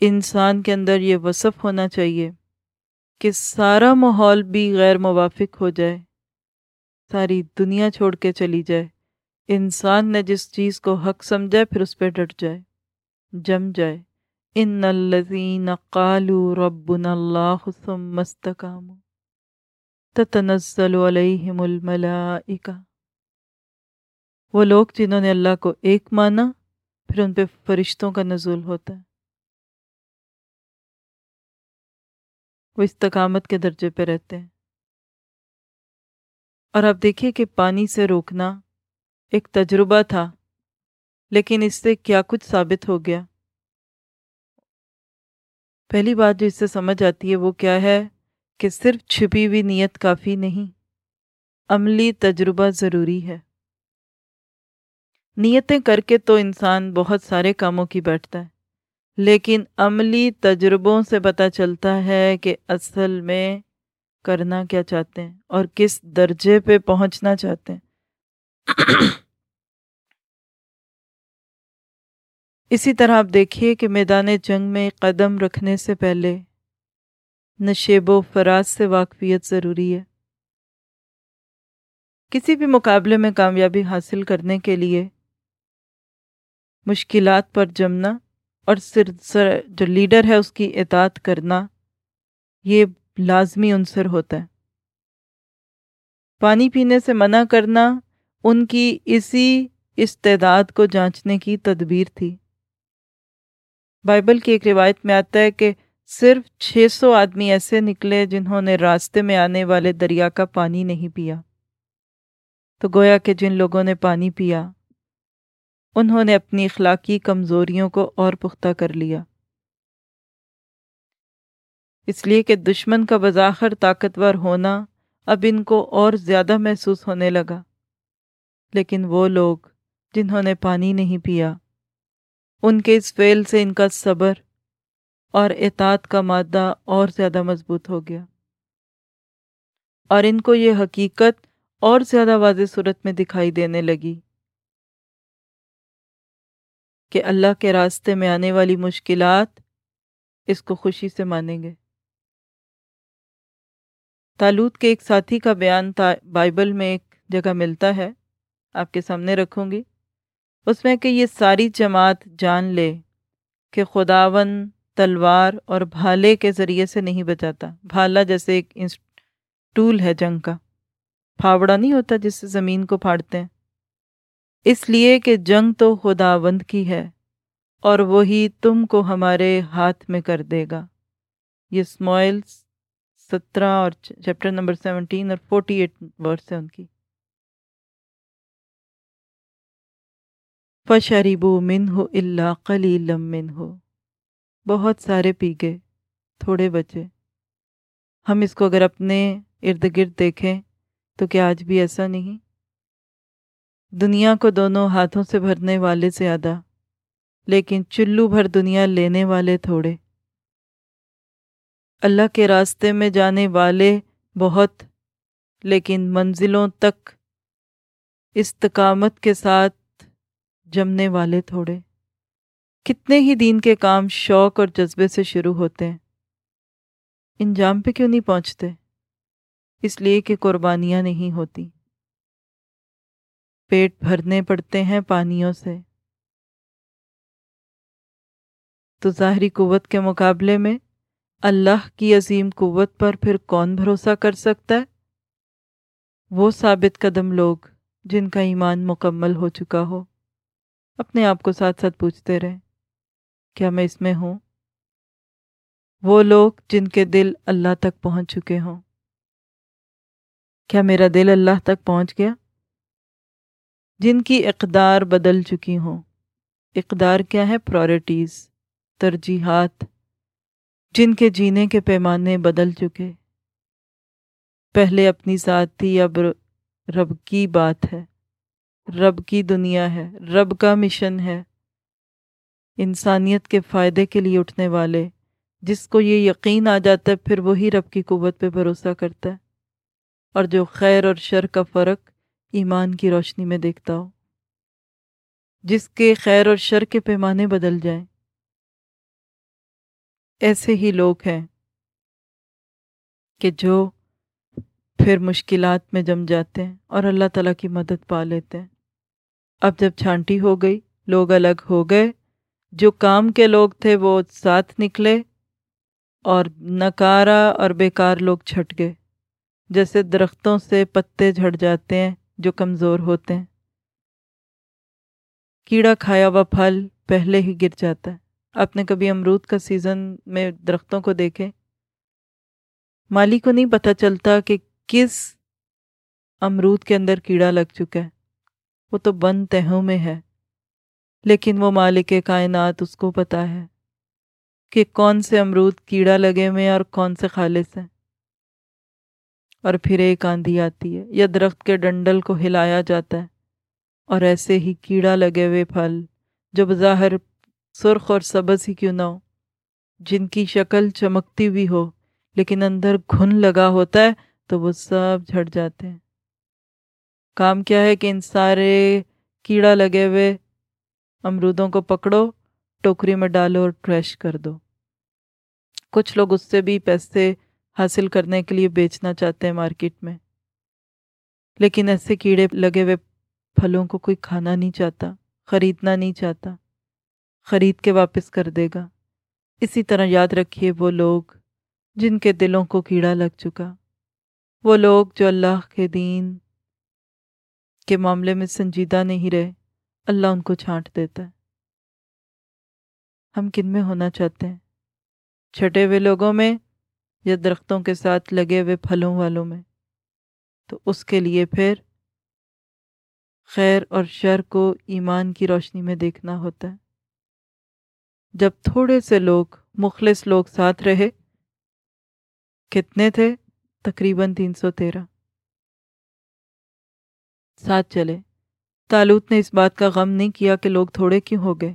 انسان کے اندر یہ وصف ہونا چاہیے کہ سارا ماحول بھی غیر موافق ہو جائے، ساری دنیا چھوڑ کے چلی جائے۔ انسان نے جس چیز کو حق سمجھا پھر اس پہ ڈٹ جائے، جم جائے۔ ان الذین قالوا ربنا اللہ ثم استقاموا۔ تتنزل علیہم الملائکہ وہ لوگ جنہوں نے اللہ کو ایک مانا، پھر ان پہ فرشتوں کا نزول ہوتا ہے۔ وہ استقامت کے درجے پہ رہتے ہیں۔ اور آپ دیکھیے کہ پانی سے روکنا ایک تجربہ تھا، لیکن اس سے کیا کچھ ثابت ہو گیا۔ پہلی بات جو اس سے سمجھ آتی ہے وہ کیا ہے؟ کہ صرف چھپی ہوئی نیت کافی نہیں، عملی تجربہ ضروری ہے۔ نیتیں کر کے تو انسان بہت سارے کاموں کی بیٹھتا ہے، لیکن عملی تجربوں سے پتہ چلتا ہے کہ اصل میں کرنا کیا چاہتے ہیں اور کس درجے پہ پہنچنا چاہتے ہیں۔ اسی طرح آپ دیکھیے کہ میدان جنگ میں قدم رکھنے سے پہلے نشیب و فراز سے واقفیت ضروری ہے۔ کسی بھی مقابلے میں کامیابی حاصل کرنے کے لیے مشکلات پر جمنا اور صرف جو لیڈر ہے اس کی اطاعت کرنا، یہ لازمی عنصر ہوتا ہے۔ پانی پینے سے منع کرنا ان کی اسی استعداد کو جانچنے کی تدبیر تھی۔ بائبل کی ایک روایت میں آتا ہے کہ صرف چھ سو آدمی ایسے نکلے جنہوں نے راستے میں آنے والے دریا کا پانی نہیں پیا۔ تو گویا کہ جن لوگوں نے پانی پیا، انہوں نے اپنی اخلاقی کمزوریوں کو اور پختہ کر لیا۔ اس لیے کہ دشمن کا بظاہر طاقتور ہونا اب ان کو اور زیادہ محسوس ہونے لگا۔ لیکن وہ لوگ جنہوں نے پانی نہیں پیا، ان کے اس فعل سے ان کا صبر اور اطاعت کا مادہ اور زیادہ مضبوط ہو گیا۔ اور ان کو یہ حقیقت اور زیادہ واضح صورت میں دکھائی دینے لگی کہ اللہ کے راستے میں آنے والی مشکلات اس کو خوشی سے مانیں گے۔ تالوت کے ایک ساتھی کا بیان بائبل میں ایک جگہ ملتا ہے، آپ کے سامنے رکھوں گی۔ اس میں کہ یہ ساری جماعت جان لے کہ خداون تلوار اور بھالے کے ذریعے سے نہیں بچاتا۔ بھالا جیسے ایک ٹول ہے جنگ کا۔ پھاوڑا نہیں ہوتا جس سے زمین کو پھاڑتے ہیں۔ اس لیے کہ جنگ تو خداوند کی ہے اور وہی تم کو ہمارے ہاتھ میں کر دے گا۔ یہ اسموائل سترہ اور چیپٹر نمبر سیونٹین اور فورٹی ایٹ ورس ہے ان کی۔ فشریبو من ہو اللہ کلی من ہو بہت سارے پی گئے، تھوڑے بچے۔ ہم اس کو اگر اپنے ارد گرد دیکھیں تو کیا آج بھی ایسا نہیں؟ دنیا کو دونوں ہاتھوں سے بھرنے والے زیادہ، لیکن چلو بھر دنیا لینے والے تھوڑے۔ اللہ کے راستے میں جانے والے بہت، لیکن منزلوں تک استقامت کے ساتھ جمنے والے تھوڑے۔ کتنے ہی دین کے کام شوق اور جذبے سے شروع ہوتے ہیں۔ انجام پہ کیوں نہیں پہنچتے؟ اس لیے کہ قربانیاں نہیں ہوتی۔ پیٹ بھرنے پڑتے ہیں پانیوں سے۔ تو ظاہری قوت کے مقابلے میں اللہ کی عظیم قوت پر پھر کون بھروسہ کر سکتا ہے؟ وہ ثابت قدم لوگ جن کا ایمان مکمل ہو چکا ہو، اپنے آپ کو ساتھ ساتھ پوچھتے رہیں۔ کیا میں اس میں ہوں؟ وہ لوگ جن کے دل اللہ تک پہنچ چکے ہوں۔ کیا میرا دل اللہ تک پہنچ گیا؟ جن کی اقدار بدل چکی ہوں۔ اقدار کیا ہے؟ پرورٹیز ترجیحات۔ جن کے جینے کے پیمانے بدل چکے۔ پہلے اپنی ذات تھی اب رب کی بات ہے۔ رب کی دنیا ہے۔ رب کا مشن ہے۔ انسانیت کے فائدے کے لیے اٹھنے والے۔ جس کو یہ یقین آ جاتا ہے، پھر وہی رب کی قوت پہ بھروسہ کرتا ہے۔ اور جو خیر اور شر کا فرق ایمان کی روشنی میں دیکھتا ہو۔ جس کے خیر اور شر کے پیمانے بدل جائیں۔ ایسے ہی لوگ ہیں کہ جو پھر مشکلات میں جم جاتے ہیں اور اللہ تعالیٰ کی مدد پا لیتے ہیں۔ اب جب چھانٹی ہو گئی، لوگ الگ ہو گئے جو کام کے لوگ تھے وہ ساتھ نکلے اور نکارا اور بیکار لوگ چھٹ گئے، جیسے درختوں سے پتے جھڑ جاتے ہیں جو کمزور ہوتے ہیں۔ کیڑا کھایا ہوا پھل پہلے ہی گر جاتا ہے۔ آپ نے کبھی امرود کا سیزن میں درختوں کو دیکھے؟ مالی کو نہیں پتہ چلتا کہ کس امرود کے اندر کیڑا لگ چکا ہے۔ وہ تو بند تہوں میں ہے۔ لیکن وہ مالک کائنات اس کو پتہ ہے کہ کون سے امرود کیڑا لگے ہوئے اور کون سے خالص ہیں۔ اور پھر ایک آندھی آتی ہے یا درخت کے ڈنڈل کو ہلایا جاتا ہے اور ایسے ہی کیڑا لگے ہوئے پھل جو بظاہر سرخ اور سبز ہی کیوں نہ ہو، جن کی شکل چمکتی بھی ہو لیکن اندر گھن لگا ہوتا ہے تو وہ سب جھڑ جاتے ہیں۔ کام کیا ہے کہ ان سارے کیڑا لگے ہوئے امرودوں کو پکڑو، ٹوکری میں ڈالو اور ٹریش کر دو۔ کچھ لوگ اس سے بھی پیسے حاصل کرنے کے لیے بیچنا چاہتے ہیں مارکیٹ میں۔ لیکن ایسے کیڑے لگے ہوئے پھلوں کو کوئی کھانا نہیں چاہتا، خریدنا نہیں چاہتا۔ خرید کے واپس کر دے گا۔ اسی طرح یاد رکھیے وہ لوگ جن کے دلوں کو کیڑا لگ چکا۔ وہ لوگ جو اللہ کے دین کے معاملے میں سنجیدہ نہیں رہے۔ اللہ ان کو چھانٹ دیتا ہے۔ ہم کن میں ہونا چاہتے ہیں؟ چھٹے ہوئے لوگوں میں یا درختوں کے ساتھ لگے ہوئے پھلوں والوں میں؟ تو اس کے لیے پھر خیر اور شر کو ایمان کی روشنی میں دیکھنا ہوتا ہے۔ جب تھوڑے سے لوگ، مخلص لوگ ساتھ رہے، کتنے تھے؟ تقریباً تین سو تیرہ۔ ساتھ چلے۔ تالوت نے اس بات کا غم نہیں کیا کہ لوگ تھوڑے کیوں ہو گئے۔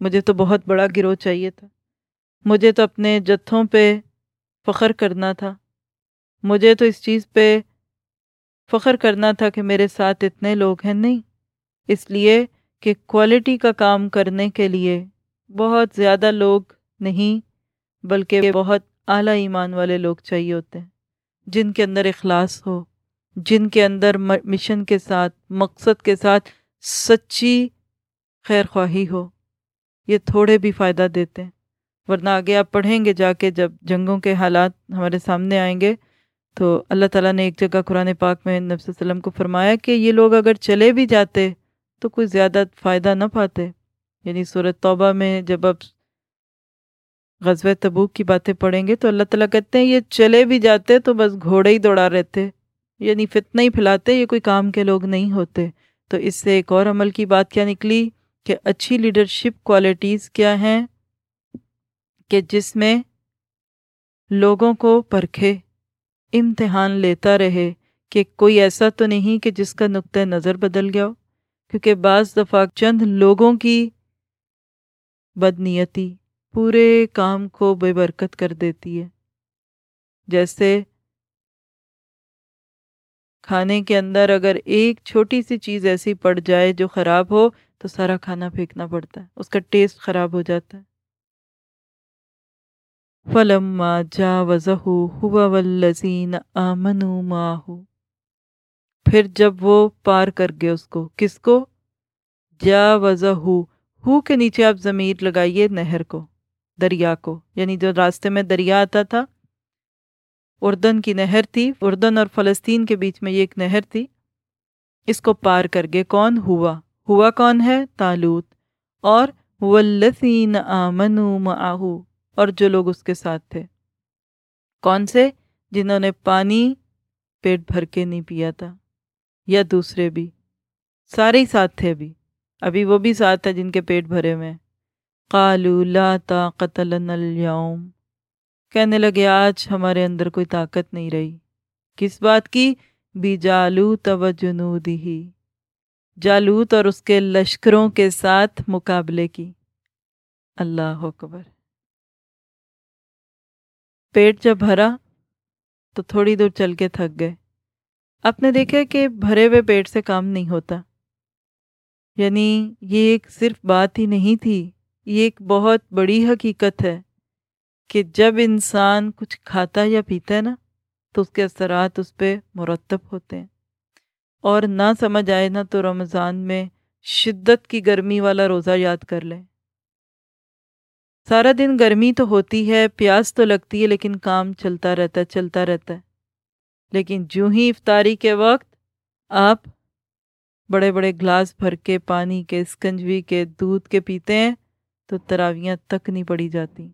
مجھے تو بہت بڑا گروہ چاہیے تھا۔ مجھے تو اپنے جتھوں پہ فخر کرنا تھا۔ مجھے تو اس چیز پہ فخر کرنا تھا کہ میرے ساتھ اتنے لوگ ہیں۔ نہیں، اس لیے کہ کوالٹی کا کام کرنے کے لیے بہت زیادہ لوگ نہیں، بلکہ بہت اعلیٰ ایمان والے لوگ چاہیے ہوتے ہیں، جن کے اندر اخلاص ہو۔ جن کے اندر مشن کے ساتھ، مقصد کے ساتھ سچی خیر خواہی ہو، یہ تھوڑے بھی فائدہ دیتے ہیں۔ ورنہ آگے آپ پڑھیں گے جا کے جب جنگوں کے حالات ہمارے سامنے آئیں گے، تو اللہ تعالیٰ نے ایک جگہ قرآن پاک میں نبی صلی اللہ علیہ وسلم کو فرمایا کہ یہ لوگ اگر چلے بھی جاتے تو کوئی زیادہ فائدہ نہ پاتے۔ یعنی صورت توبہ میں جب اب غزوہ تبوک کی باتیں پڑھیں گے تو اللہ تعالیٰ کہتے ہیں یہ چلے بھی جاتے تو بس گھوڑے ہی دوڑا رہتے۔ یعنی فتنہ ہی پھیلاتے، یہ کوئی کام کے لوگ نہیں ہوتے۔ تو اس سے ایک اور عمل کی بات کیا نکلی کہ اچھی لیڈرشپ کوالٹیز کیا ہیں کہ جس میں لوگوں کو پرکھے، امتحان لیتا رہے کہ کوئی ایسا تو نہیں کہ جس کا نقطۂ نظر بدل گیا ہو۔ کیونکہ بعض دفعہ چند لوگوں کی بدنیتی پورے کام کو بے برکت کر دیتی ہے۔ جیسے کھانے کے اندر اگر ایک چھوٹی سی چیز ایسی پڑ جائے جو خراب ہو، تو سارا کھانا پھینکنا پڑتا ہے، اس کا ٹیسٹ خراب ہو جاتا ہے۔ فلما جا وضح ہوا ولزین آمن ماہو پھر جب وہ پار کر گئے اس کو، کس کو؟ جا وضح ہو کے نیچے آپ ضمیر لگائیے نہر کو، دریا کو یعنی جو راستے میں دریا آتا تھا اردن کی نہر تھی، اردن اور فلسطین کے بیچ میں یہ ایک نہر تھی۔ اس کو پار کر گئے کون ہوا؟ ہوا کون ہے؟ تالوت اور ولسین آمنو معاہو اور جو لوگ اس کے ساتھ تھے۔ کون سے؟ جنہوں نے پانی پیٹ بھر کے نہیں پیا تھا۔ یا دوسرے بھی۔ سارے ہی ساتھ تھے ابھی۔ ابھی وہ بھی ساتھ ہے جن کے پیٹ بھرے ہوئے قالو لا طاقت لنا اليوم۔ کہنے لگے، آج ہمارے اندر کوئی طاقت نہیں رہی۔ کس بات کی؟ بھی جالوت و جنودی جالوت اور اس کے لشکروں کے ساتھ مقابلے کی۔ اللہ اکبر۔ پیٹ جب بھرا تو تھوڑی دور چل کے تھک گئے۔ آپ نے دیکھا کہ بھرے ہوئے پیٹ سے کام نہیں ہوتا۔ یعنی یہ ایک صرف بات ہی نہیں تھی، یہ ایک بہت بڑی حقیقت ہے۔ کہ جب انسان کچھ کھاتا یا پیتا ہے نا، تو اس کے اثرات اس پہ مرتب ہوتے ہیں۔ اور نہ سمجھ آئے نا تو رمضان میں شدت کی گرمی والا روزہ یاد کر لیں۔ سارا دن گرمی تو ہوتی ہے، پیاس تو لگتی ہے، لیکن کام چلتا رہتا ہے، چلتا رہتا ہے۔ لیکن جو ہی افطاری کے وقت آپ بڑے بڑے گلاس بھر کے پانی کے، اسکنجوی کے، دودھ کے پیتے ہیں، تو تراویاں تک نہیں پڑی جاتی۔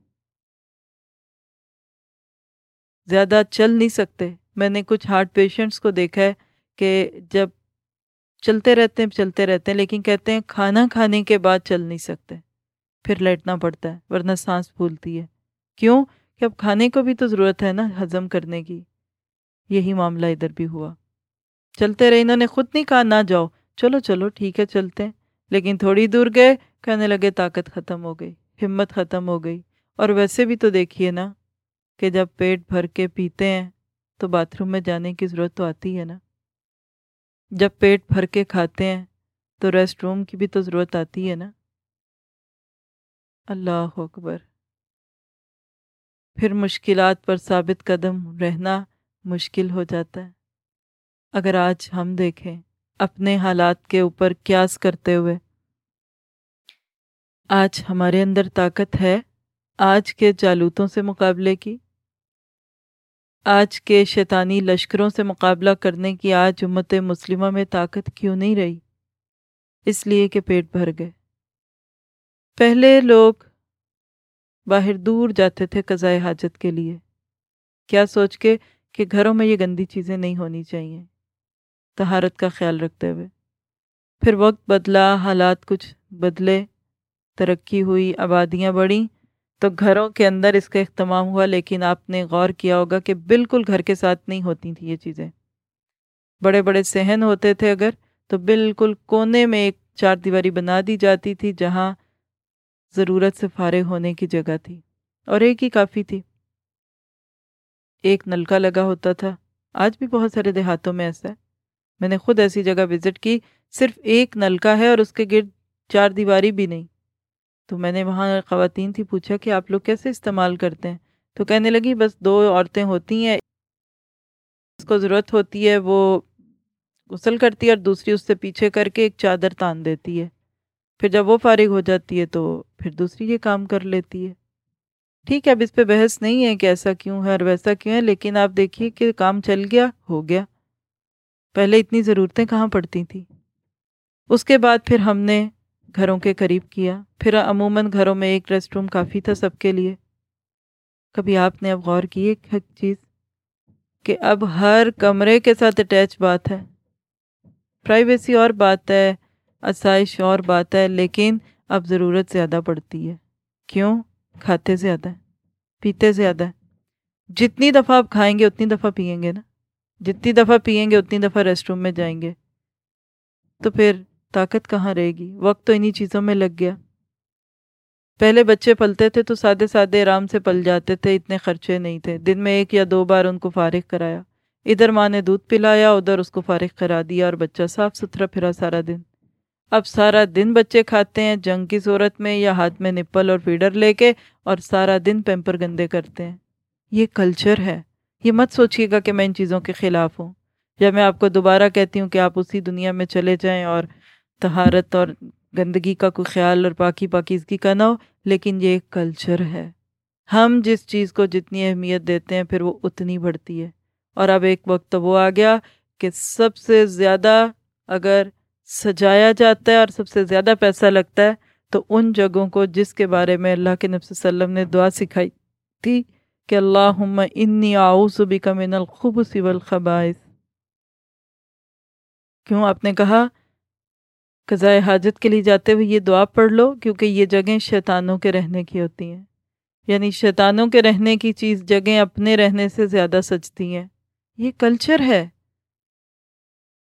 زیادہ چل نہیں سکتے۔ میں نے کچھ ہارٹ پیشنٹس کو دیکھا ہے کہ جب چلتے رہتے ہیں، چلتے رہتے ہیں، لیکن کہتے ہیں کھانا کھانے کے بعد چل نہیں سکتے۔ پھر لیٹنا پڑتا ہے، ورنہ سانس پھولتی ہے۔ کیوں؟ کہ اب کھانے کو بھی تو ضرورت ہے نا ہضم کرنے کی۔ یہی معاملہ ادھر بھی ہوا۔ چلتے رہے، انہوں نے خود نہیں کہا نہ جاؤ۔ چلو چلو، ٹھیک ہے، چلتے ہیں۔ لیکن تھوڑی دور گئے، کہنے لگے طاقت ختم ہو گئی، ہمت ختم ہو گئی۔ اور ویسے بھی تو دیکھیے نا۔ کہ جب پیٹ بھر کے پیتے ہیں تو باتھ روم میں جانے کی ضرورت تو آتی ہے نا۔ جب پیٹ بھر کے کھاتے ہیں تو ریسٹ روم کی بھی تو ضرورت آتی ہے نا۔ اللہ اکبر۔ پھر مشکلات پر ثابت قدم رہنا مشکل ہو جاتا ہے۔ اگر آج ہم دیکھیں اپنے حالات کے اوپر کیاس کرتے ہوئے۔ آج ہمارے اندر طاقت ہے آج کے جالوتوں سے مقابلے کی۔ آج کے شیطانی لشکروں سے مقابلہ کرنے کی آج امت مسلمہ میں طاقت کیوں نہیں رہی؟ اس لیے کہ پیٹ بھر گئے۔ پہلے لوگ باہر دور جاتے تھے قضائے حاجت کے لیے۔ کیا سوچ کے کہ گھروں میں یہ گندی چیزیں نہیں ہونی چاہیے؟ تہارت کا خیال رکھتے ہوئے۔ پھر وقت بدلا، حالات کچھ بدلے، ترقی ہوئی، آبادیاں بڑھیں۔ تو گھروں کے اندر اس کا اہتمام ہوا، لیکن آپ نے غور کیا ہوگا کہ بالکل گھر کے ساتھ نہیں ہوتی تھیں یہ چیزیں۔ بڑے بڑے صحن ہوتے تھے اگر، تو بالکل کونے میں ایک چار دیواری بنا دی جاتی تھی جہاں ضرورت سے فارغ ہونے کی جگہ تھی، اور ایک ہی کافی تھی۔ ایک نلکا لگا ہوتا تھا۔ آج بھی بہت سارے دیہاتوں میں ایسا ہے۔ میں نے خود ایسی جگہ وزٹ کی، صرف ایک نلکا ہے اور اس کے گرد چار دیواری بھی نہیں۔ تو میں نے وہاں خواتین تھی پوچھا کہ آپ لوگ کیسے استعمال کرتے ہیں؟ تو کہنے لگی، بس دو عورتیں ہوتی ہیں اس کو ضرورت ہوتی ہے وہ غسل کرتی ہے اور دوسری اس سے پیچھے کر کے ایک چادر تان دیتی ہے۔ پھر جب وہ فارغ ہو جاتی ہے تو پھر دوسری یہ کام کر لیتی ہے۔ ٹھیک ہے، اب اس پہ بحث نہیں ہے کہ ایسا کیوں ہے اور ویسا کیوں ہے، لیکن آپ دیکھیے کہ کام چل گیا، ہو گیا۔ پہلے اتنی ضرورتیں کہاں پڑتی تھیں؟ اس کے بعد پھر ہم نے گھروں کے قریب کیا۔ پھر عموماً گھروں میں ایک ریسٹ روم کافی تھا سب کے لیے۔ کبھی آپ نے اب غور کی ایک چیز؟ کہ اب ہر کمرے کے ساتھ اٹیچ بات ہے۔ پرائیویسی اور بات ہے، آسائش اور بات ہے، لیکن اب ضرورت زیادہ پڑتی ہے۔ کیوں؟ کھاتے زیادہ ہیں، پیتے زیادہ ہیں۔ جتنی دفعہ آپ کھائیں گے اتنی دفعہ پئیں گے نا۔ جتنی دفعہ پئیں گے اتنی دفعہ ریسٹ روم میں جائیں گے۔ تو پھر طاقت کہاں رہے گی؟ وقت تو انہی چیزوں میں لگ گیا۔ پہلے بچے پلتے تھے تو سادے سادے آرام سے پل جاتے تھے، اتنے خرچے نہیں تھے۔ دن میں ایک یا دو بار ان کو فارغ کرایا۔ ادھر ماں نے دودھ پلایا، ادھر اس کو فارغ کرا دیا اور بچہ صاف ستھرا پھرا سارا دن۔ اب سارا دن بچے کھاتے ہیں، جنگ کی صورت میں یا ہاتھ میں نپل اور فیڈر لے کے اور سارا دن پیمپر گندے کرتے ہیں۔ یہ کلچر ہے۔ یہ مت سوچیے گا کہ میں ان چیزوں کے خلاف ہوں۔ یا میں آپ کو دوبارہ کہتی ہوں کہ آپ اسی دنیا میں چلے جائیں اور تہارت اور گندگی کا کوئی خیال اور پاکی پاکیزگی کا نہ ہو، لیکن یہ ایک کلچر ہے۔ ہم جس چیز کو جتنی اہمیت دیتے ہیں، پھر وہ اتنی بڑھتی ہے۔ اور اب ایک وقت تو وہ آ گیا کہ سب سے زیادہ اگر سجایا جاتا ہے اور سب سے زیادہ پیسہ لگتا ہے، تو ان جگہوں کو جس کے بارے میں اللہ کے نبی وسلم نے دعا سکھائی تھی کہ اللہ انی آؤس بک من الخبث والخبائث۔ کیوں؟ آپ نے کہا قضاء حاجت کے لیے جاتے ہوئے یہ دعا پڑھ لو، کیونکہ یہ جگہیں شیطانوں کے رہنے کی ہوتی ہیں۔ یعنی شیطانوں کے رہنے کی چیز جگہیں اپنے رہنے سے زیادہ سجتی ہیں۔ یہ کلچر ہے۔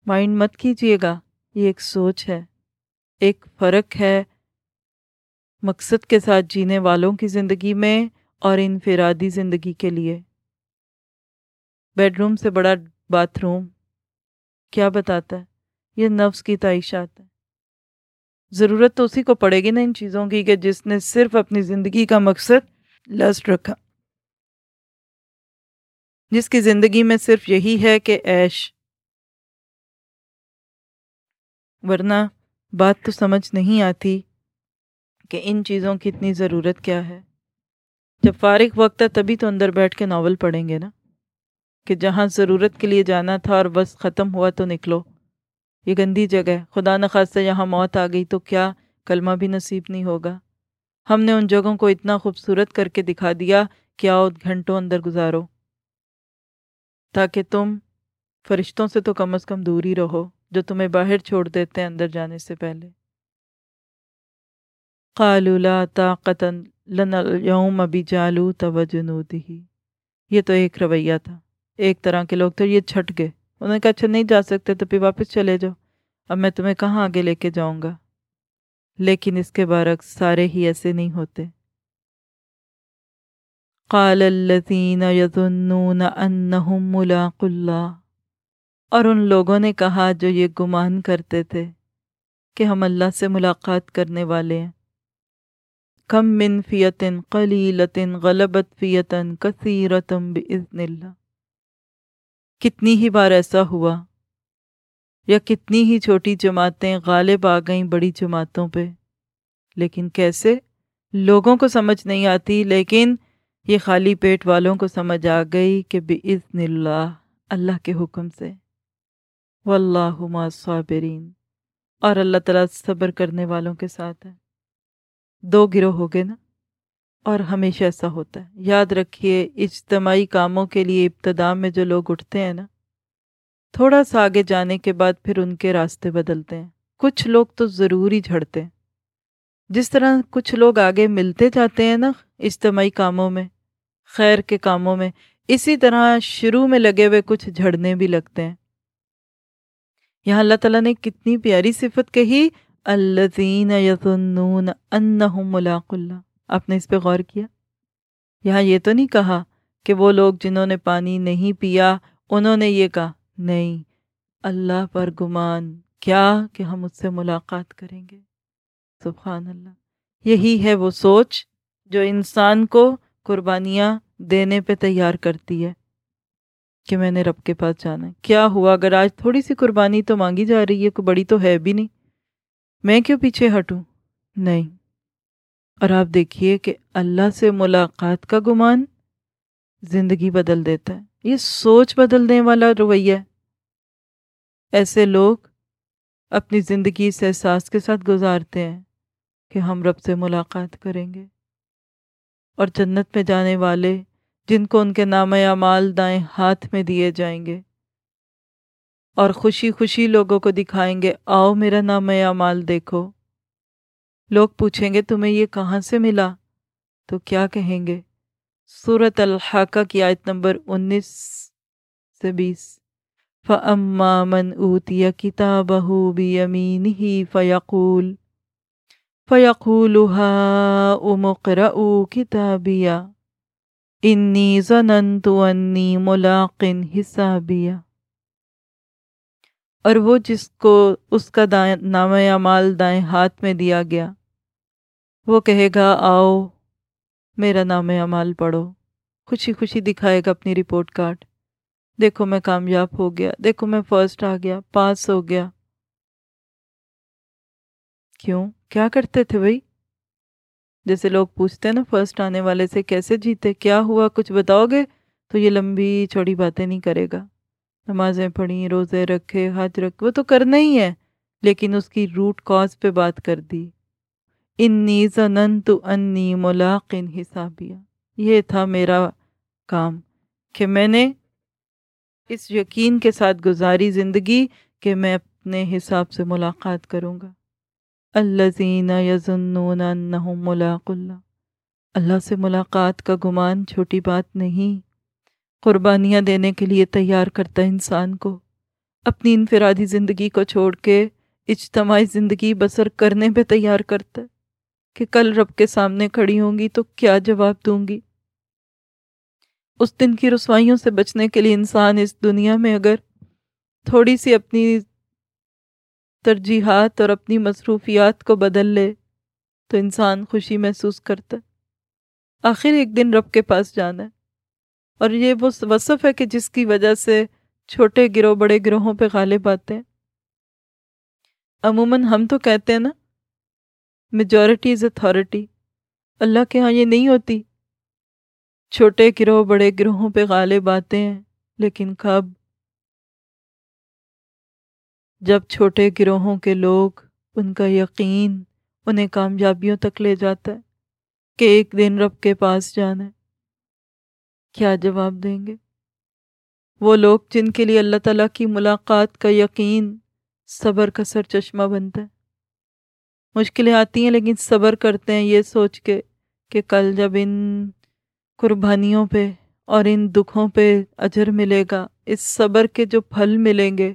مائنڈ مت کیجیے گا، یہ ایک سوچ ہے۔ ایک فرق ہے مقصد کے ساتھ جینے والوں کی زندگی میں اور انفرادی زندگی کے لیے۔ بیڈ روم سے بڑا باتھ روم کیا بتاتا ہے؟ یہ نفس کی تعیشات ہے۔ ضرورت تو اسی کو پڑے گی نا ان چیزوں کی کہ جس نے صرف اپنی زندگی کا مقصد لسٹ رکھا۔ جس کی زندگی میں صرف یہی ہے کہ ایش ورنہ بات تو سمجھ نہیں آتی کہ ان چیزوں کی اتنی ضرورت کیا ہے۔ جب فارغ وقت ہے تبھی تو اندر بیٹھ کے ناول پڑھیں گے نا کہ جہاں ضرورت کے لیے جانا تھا اور بس ختم ہوا تو نکلو۔ یہ گندی جگہ ہے۔ خدا نخواستہ یہاں موت آ گئی تو کیا کلمہ بھی نصیب نہیں ہوگا؟ ہم نے ان جگہوں کو اتنا خوبصورت کر کے دکھا دیا کہ آؤ گھنٹوں اندر گزارو۔ تاکہ تم فرشتوں سے تو کم از کم دور ہی رہو جو تمہیں باہر چھوڑ دیتے ہیں اندر جانے سے پہلے۔ قالوا لا طاقت لنا اليوم بجالوت وجنوده۔ یہ تو ایک رویہ تھا۔ ایک طرح کے لوگ تھے، یہ چھٹ گئے۔ انہوں نے کہا اچھا نہیں جا سکتے تو پھر واپس چلے جاؤ۔ اب میں تمہیں کہاں آگے لے کے جاؤں گا؟ لیکن اس کے برعکس سارے ہی ایسے نہیں ہوتے۔ قال الذين يظنون انهم ملاق اللہ۔ اور ان لوگوں نے کہا جو یہ گمان کرتے تھے کہ ہم اللہ سے ملاقات کرنے والے ہیں۔ کم من فیتن قلیلتن غلبت فیتن کثیرتم باذن اللہ۔ کتنی ہی بار ایسا ہوا؟ یا کتنی ہی چھوٹی جماعتیں غالب آ گئیں بڑی جماعتوں پہ؟ لیکن کیسے؟ لوگوں کو سمجھ نہیں آتی، لیکن یہ خالی پیٹ والوں کو سمجھ آ گئی کہ بِإِذْنِ اللہ اللہ کے حکم سے۔ واللہ ما صابرین اور اللہ تعالیٰ صبر کرنے والوں کے ساتھ ہے۔ دو گروہ ہو گئے نا؟ اور ہمیشہ ایسا ہوتا ہے۔ یاد رکھیے، اجتماعی کاموں کے لیے ابتدا میں جو لوگ اٹھتے ہیں نا، تھوڑا سا آگے جانے کے بعد پھر ان کے راستے بدلتے ہیں۔ کچھ لوگ تو ضرور ہی جھڑتے ہیں۔ جس طرح کچھ لوگ آگے ملتے جاتے ہیں نا اجتماعی کاموں میں، خیر کے کاموں میں، اسی طرح شروع میں لگے ہوئے کچھ جھڑنے بھی لگتے ہیں۔ یہاں اللہ تعالیٰ نے کتنی پیاری صفت کہی، الذین یظنون انہم ملاق اللہ۔ آپ نے اس پہ غور کیا؟ یہاں یہ تو نہیں کہا کہ وہ لوگ جنہوں نے پانی نہیں پیا، انہوں نے یہ کہا، نہیں، اللہ پر گمان کیا کہ ہم اس سے ملاقات کریں گے؟ سبحان اللہ، یہی ہے وہ سوچ جو انسان کو قربانیاں دینے پہ تیار کرتی ہے کہ میں نے رب کے پاس جانا ہے۔ کیا ہوا؟ اگر آج تھوڑی سی قربانی تو مانگی جا رہی ہے، کوئی بڑی تو ہے بھی نہیں۔ میں کیوں پیچھے ہٹوں؟ نہیں اور آپ دیکھیے کہ اللہ سے ملاقات کا گمان زندگی بدل دیتا ہے۔ یہ سوچ بدلنے والا رویہ ہے۔ ایسے لوگ اپنی زندگی اس احساس کے ساتھ گزارتے ہیں کہ ہم رب سے ملاقات کریں گے۔ اور جنت میں جانے والے جن کو ان کے نام اعمال دائیں ہاتھ میں دیے جائیں گے اور خوشی خوشی لوگوں کو دکھائیں گے، آؤ میرا نام اعمال دیکھو۔ لوگ پوچھیں گے تمہیں یہ کہاں سے ملا؟ تو کیا کہیں گے؟ صورت الحاقہ کی آیت نمبر انیس سے بیس۔ فَأَمَّا مَنْ أُوتِيَ كِتَابَهُ بِيَمِينِهِ فَيَقُولُ فَيَقُولُ هَا أُمُقْرَأُوا كِتَابِيَا إِنِّي ظَنَنْتُ أَنِّي مُلَاقٍ حِسَابِيَا اور وہ جس کو اس کا دائیں نام اعمال دائیں ہاتھ میں دیا گیا، وہ کہے گا، آؤ، میرا نام اعمال پڑھو۔ خوشی خوشی دکھائے گا اپنی رپورٹ کارڈ۔ دیکھو میں کامیاب ہو گیا، دیکھو میں فرسٹ آ گیا، پاس ہو گیا۔ کیوں؟ کیا کرتے تھے بھائی؟ جیسے لوگ پوچھتے ہیں نا، فرسٹ آنے والے سے کیسے جیتے، کیا ہوا، کچھ بتاؤ گے؟ تو یہ لمبی چھوڑی باتیں نہیں کرے گا۔ نمازیں پڑھی روزے رکھے، حج رکھے، وہ تو کرنا ہی ہے، لیکن اس کی روٹ کاز پہ بات کر دی۔ انی ظننت انی ملاقن حسابیہ۔ یہ تھا میرا کام، کہ میں نے اس یقین کے ساتھ گزاری زندگی کہ میں اپنے حساب سے ملاقات کروں گا۔ الذین یظنون انہم ملاق اللہ۔ اللہ سے ملاقات کا گمان چھوٹی بات نہیں۔ قربانیاں دینے کے لیے تیار کرتا انسان کو۔ اپنی انفرادی زندگی کو چھوڑ کے اجتماعی زندگی بسر کرنے پہ تیار کرتا ہے کہ کل رب کے سامنے کھڑی ہوں گی تو کیا جواب دوں گی۔ اس دن کی رسوائیوں سے بچنے کے لیے انسان اس دنیا میں اگر تھوڑی سی اپنی ترجیحات اور اپنی مصروفیات کو بدل لے تو انسان خوشی محسوس کرتا ہے۔ آخر ایک دن رب کے پاس جانا ہے۔ اور یہ وہ وصف ہے کہ جس کی وجہ سے چھوٹے گروہ بڑے گروہوں پہ غالب آتے ہیں۔ عموماً ہم تو کہتے ہیں نا میجورٹی از اتھارٹی اللہ کے ہاں یہ نہیں ہوتی۔ چھوٹے گروہ بڑے گروہوں پہ غالب آتے ہیں، لیکن کب؟ جب چھوٹے گروہوں کے لوگ ان کا یقین، انہیں کامیابیوں تک لے جاتا ہے کہ ایک دن رب کے پاس جانا ہے۔ کیا جواب دیں گے؟ وہ لوگ جن کے لیے اللہ تعالیٰ کی ملاقات کا یقین صبر کا سر چشمہ بنتا ہے۔ مشکلیں آتی ہیں لیکن صبر کرتے ہیں، یہ سوچ کے کہ کل جب ان قربانیوں پہ اور ان دکھوں پہ اجر ملے گا، اس صبر کے جو پھل ملیں گے،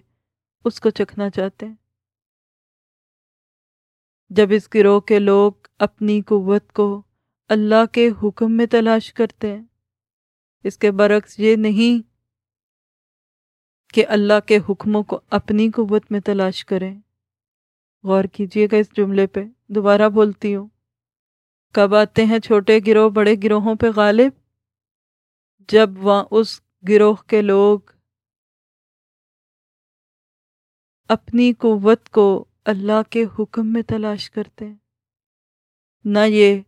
اس کو چکھنا چاہتے ہیں۔ جب اس گروہ کے لوگ اپنی قوت کو اللہ کے حکم میں تلاش کرتے ہیں اس کے برعکس یہ نہیں کہ اللہ کے حکموں کو اپنی قوت میں تلاش کریں۔ غور کیجیے گا اس جملے پہ۔ دوبارہ بولتی ہوں۔ کب آتے ہیں چھوٹے گروہ بڑے گروہوں پہ غالب؟ جب وہاں اس گروہ کے لوگ اپنی قوت کو اللہ کے حکم میں تلاش کرتے ہیں۔ نہ یہ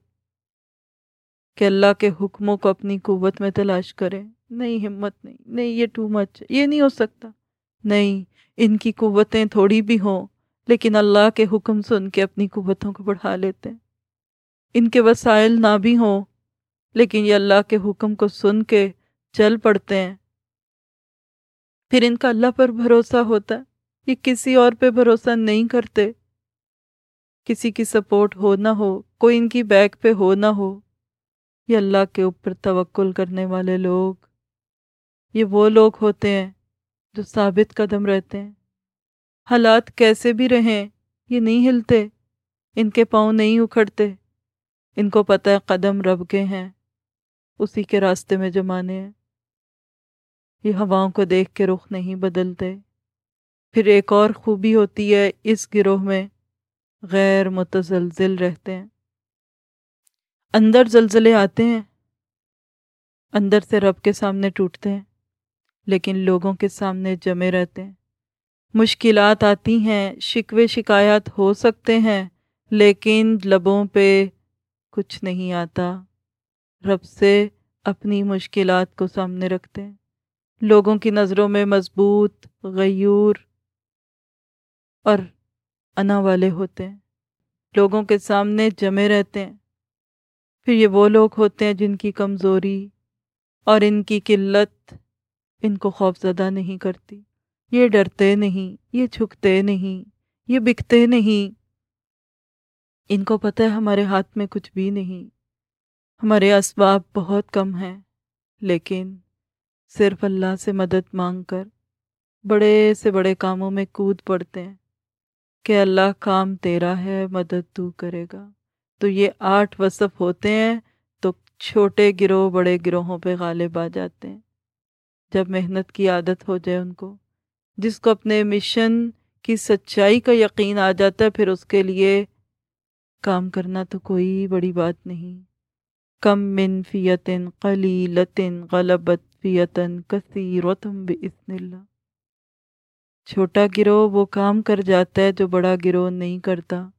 کہ اللہ کے حکموں کو اپنی قوت میں تلاش کریں۔ نہیں، ہمت نہیں۔ نہیں، یہ ٹو مچ یہ نہیں ہو سکتا۔ نہیں، ان کی قوتیں تھوڑی بھی ہوں، لیکن اللہ کے حکم سن کے اپنی قوتوں کو بڑھا لیتے ہیں۔ ان کے وسائل نہ بھی ہوں، لیکن یہ اللہ کے حکم کو سن کے چل پڑتے ہیں۔ پھر ان کا اللہ پر بھروسہ ہوتا ہے۔ یہ کسی اور پہ بھروسہ نہیں کرتے۔ کسی کی سپورٹ ہو نہ ہو، کوئی ان کی بیک پہ ہو نہ ہو۔ یہ اللہ کے اوپر توکل کرنے والے لوگ۔ یہ وہ لوگ ہوتے ہیں جو ثابت قدم رہتے ہیں۔ حالات کیسے بھی رہیں، یہ نہیں ہلتے، ان کے پاؤں نہیں اکھڑتے۔ ان کو پتہ ہے قدم رب کے ہیں، اسی کے راستے میں جمانے ہیں۔ یہ ہواؤں کو دیکھ کے رخ نہیں بدلتے۔ پھر ایک اور خوبی ہوتی ہے، اس گروہ میں غیر متزلزل رہتے ہیں۔ اندر زلزلے آتے ہیں، اندر سے رب کے سامنے ٹوٹتے ہیں، لیکن لوگوں کے سامنے جمے رہتے ہیں۔ مشکلات آتی ہیں، شکوے شکایات ہو سکتے ہیں، لیکن لبوں پہ کچھ نہیں آتا۔ رب سے اپنی مشکلات کو سامنے رکھتے ہیں۔ لوگوں کی نظروں میں مضبوط، غیور اور انا والے ہوتے ہیں۔ لوگوں کے سامنے جمے رہتے ہیں۔ پھر یہ وہ لوگ ہوتے ہیں جن کی کمزوری اور ان کی قلت ان کو خوف زدہ نہیں کرتی۔ یہ ڈرتے نہیں، یہ جھکتے نہیں، یہ بکتے نہیں۔ ان کو پتہ ہے ہمارے ہاتھ میں کچھ بھی نہیں۔ ہمارے اسباب بہت کم ہیں، لیکن صرف اللہ سے مدد مانگ کر بڑے سے بڑے کاموں میں کود پڑتے ہیں کہ اللہ کام تیرا ہے، مدد تو کرے گا۔ تو یہ آٹھ وصف ہوتے ہیں تو چھوٹے گروہ بڑے گروہوں پہ غالب آ جاتے ہیں۔ جب محنت کی عادت ہو جائے ان کو، جس کو اپنے مشن کی سچائی کا یقین آ جاتا ہے، پھر اس کے لیے کام کرنا تو کوئی بڑی بات نہیں۔ کم من فیتن قلیلتن غلبت فیتن کثیرتم بإذن اللہ۔ چھوٹا گروہ وہ کام کر جاتا ہے جو بڑا گروہ نہیں کرتا۔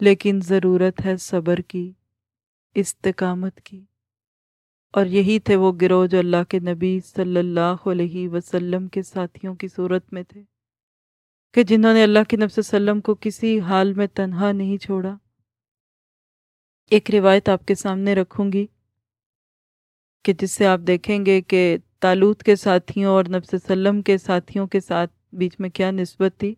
لیکن ضرورت ہے صبر کی، استقامت کی۔ اور یہی تھے وہ گروہ جو اللہ کے نبی صلی اللہ علیہ وسلم کے ساتھیوں کی صورت میں تھے، کہ جنہوں نے اللہ کے نبی وسلم کو کسی حال میں تنہا نہیں چھوڑا۔ ایک روایت آپ کے سامنے رکھوں گی کہ جس سے آپ دیکھیں گے کہ تالوت کے ساتھیوں اور نبی وسلم کے ساتھیوں کے ساتھ بیچ میں کیا نسبت تھی۔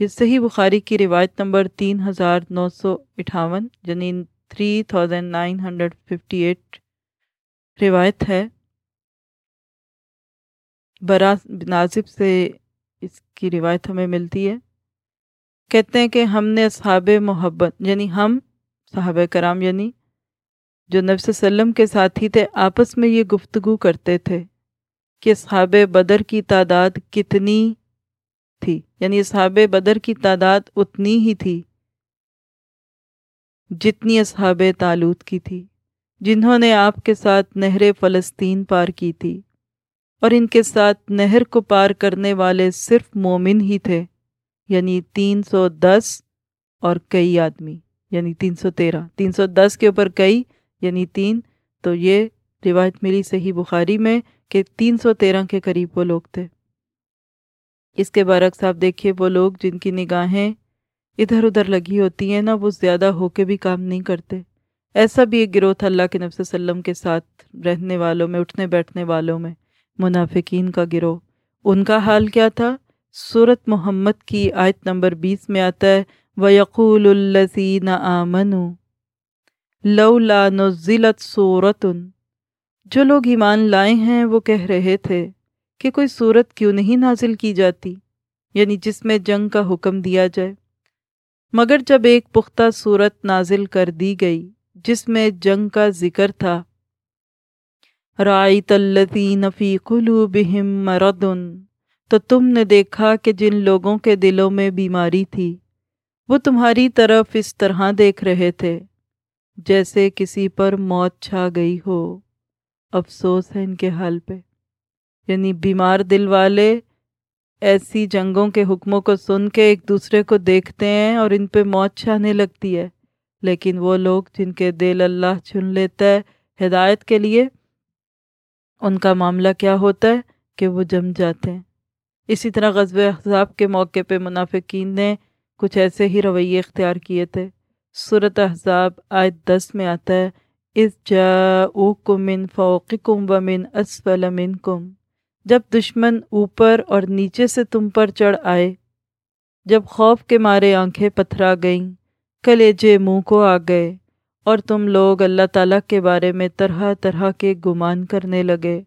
یہ صحیح بخاری کی روایت نمبر تین ہزار نو سو اٹھاون یعنی three thousand nine hundred fifty eight روایت ہے۔ برا ناصب سے اس کی روایت ہمیں ملتی ہے۔ کہتے ہیں کہ ہم نے اصحاب محبت یعنی ہم صحابہ کرام یعنی جو نفس وسلم کے ساتھی تھے، آپس میں یہ گفتگو کرتے تھے کہ اصحاب بدر کی تعداد کتنی تھی۔ یعنی اصحاب بدر کی تعداد اتنی ہی تھی جتنی اصحاب تالوت کی تھی، جنہوں نے آپ کے ساتھ نہر فلسطین پار کی تھی۔ اور ان کے ساتھ نہر کو پار کرنے والے صرف مومن ہی تھے یعنی تین سو دس اور کئی آدمی یعنی تین سو تیرہ۔ تین سو دس کے اوپر کئی یعنی تین۔ تو یہ روایت ملی صحیح بخاری میں کہ تین سو تیرہ کے قریب وہ لوگ تھے۔ اس کے برعکس آپ دیکھیے وہ لوگ جن کی نگاہیں ادھر ادھر لگی ہوتی ہیں نا، وہ زیادہ ہو کے بھی کام نہیں کرتے۔ ایسا بھی ایک گروہ تھا اللہ کے نفس وسلم کے ساتھ رہنے والوں میں، اٹھنے بیٹھنے والوں میں، منافقین کا گروہ۔ ان کا حال کیا تھا؟ صورت محمد کی آیت نمبر بیس میں آتا ہے، وَيَقُولُ الَّذِينَ آمَنُوا لَوْلَا نُزِّلَتْ صُورَةٌ جو لوگ ایمان لائے ہیں، وہ کہہ رہے تھے کہ کوئی صورت کیوں نہیں نازل کی جاتی یعنی جس میں جنگ کا حکم دیا جائے۔ مگر جب ایک پختہ صورت نازل کر دی گئی، جس میں جنگ کا ذکر تھا رائت الذین فی قلوبہم مردن تو تم نے دیکھا کہ جن لوگوں کے دلوں میں بیماری تھی، وہ تمہاری طرف اس طرح دیکھ رہے تھے، جیسے کسی پر موت چھا گئی ہو۔ افسوس ہے ان کے حال پہ۔ یعنی بیمار دل والے ایسی جنگوں کے حکموں کو سن کے ایک دوسرے کو دیکھتے ہیں اور ان پہ موت چھانے لگتی ہے۔ لیکن وہ لوگ جن کے دل اللہ چن لیتا ہے ہدایت کے لیے، ان کا معاملہ کیا ہوتا ہے؟ کہ وہ جم جاتے ہیں۔ اسی طرح غزب احزاب کے موقع پہ منافقین نے کچھ ایسے ہی رویے اختیار کیے تھے۔ صورت احزاب آیت دس میں آتا ہے اس جا من فوقکم ومن اسفل منکم جب دشمن اوپر اور نیچے سے تم پر چڑھ آئے، جب خوف کے مارے آنکھیں پتھرا گئیں، کلیجے منہ کو آ گئے، اور تم لوگ اللہ تعالیٰ کے بارے میں طرح طرح کے گمان کرنے لگے۔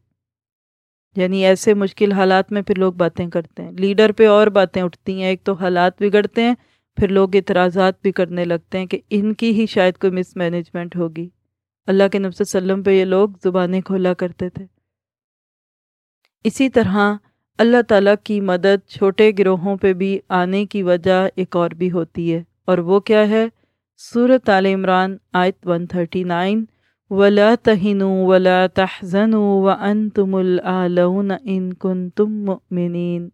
یعنی ایسے مشکل حالات میں پھر لوگ باتیں کرتے ہیں۔ لیڈر پہ اور باتیں اٹھتی ہیں، ایک تو حالات بگڑتے ہیں، پھر لوگ اعتراضات بھی کرنے لگتے ہیں کہ ان کی ہی شاید کوئی مس مینجمنٹ ہوگی۔ اللہ کے نفس وسلم پہ یہ لوگ زبانیں کھولا کرتے تھے۔ اسی طرح اللہ تعالیٰ کی مدد چھوٹے گروہوں پہ بھی آنے کی وجہ ایک اور بھی ہوتی ہے۔ اور وہ کیا ہے؟ صورت عال عمران آیت 139 ولا تہنوا ولا تحزنوا وانتم العلون ان کنتم مؤمنین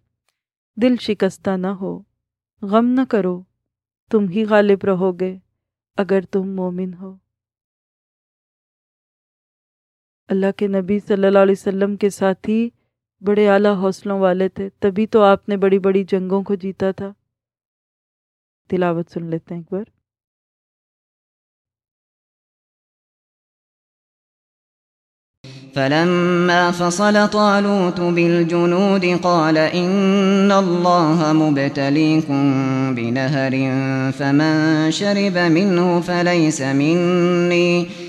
دل شکستہ نہ ہو، غم نہ کرو، تم ہی غالب رہو گے اگر تم مومن ہو۔ اللہ کے نبی صلی اللہ علیہ وسلم کے ساتھی بڑے عالی حوصلوں والے تھے تبھی تو آپ نے بڑی بڑی جنگوں کو جیتا تھا تلاوت سن لیتے ہیں ایک بار فَلَمَّا فَصَلَ طَالُوتُ بِالْجُنُودِ قَالَ إِنَّ اللَّهَ مُبْتَلِيكُمْ بِنَهَرٍ فَمَنْ شَرِبَ مِنْهُ فَلَيْسَ مِنِّي.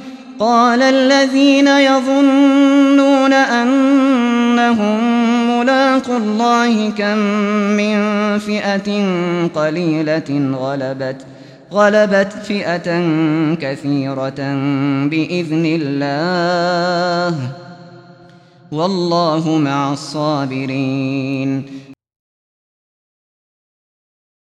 قال الذين يظنون أنهم ملاقوا الله كم من فئة قليلة غلبت غلبت فئة كثيرة بإذن الله. والله مع الصابرين.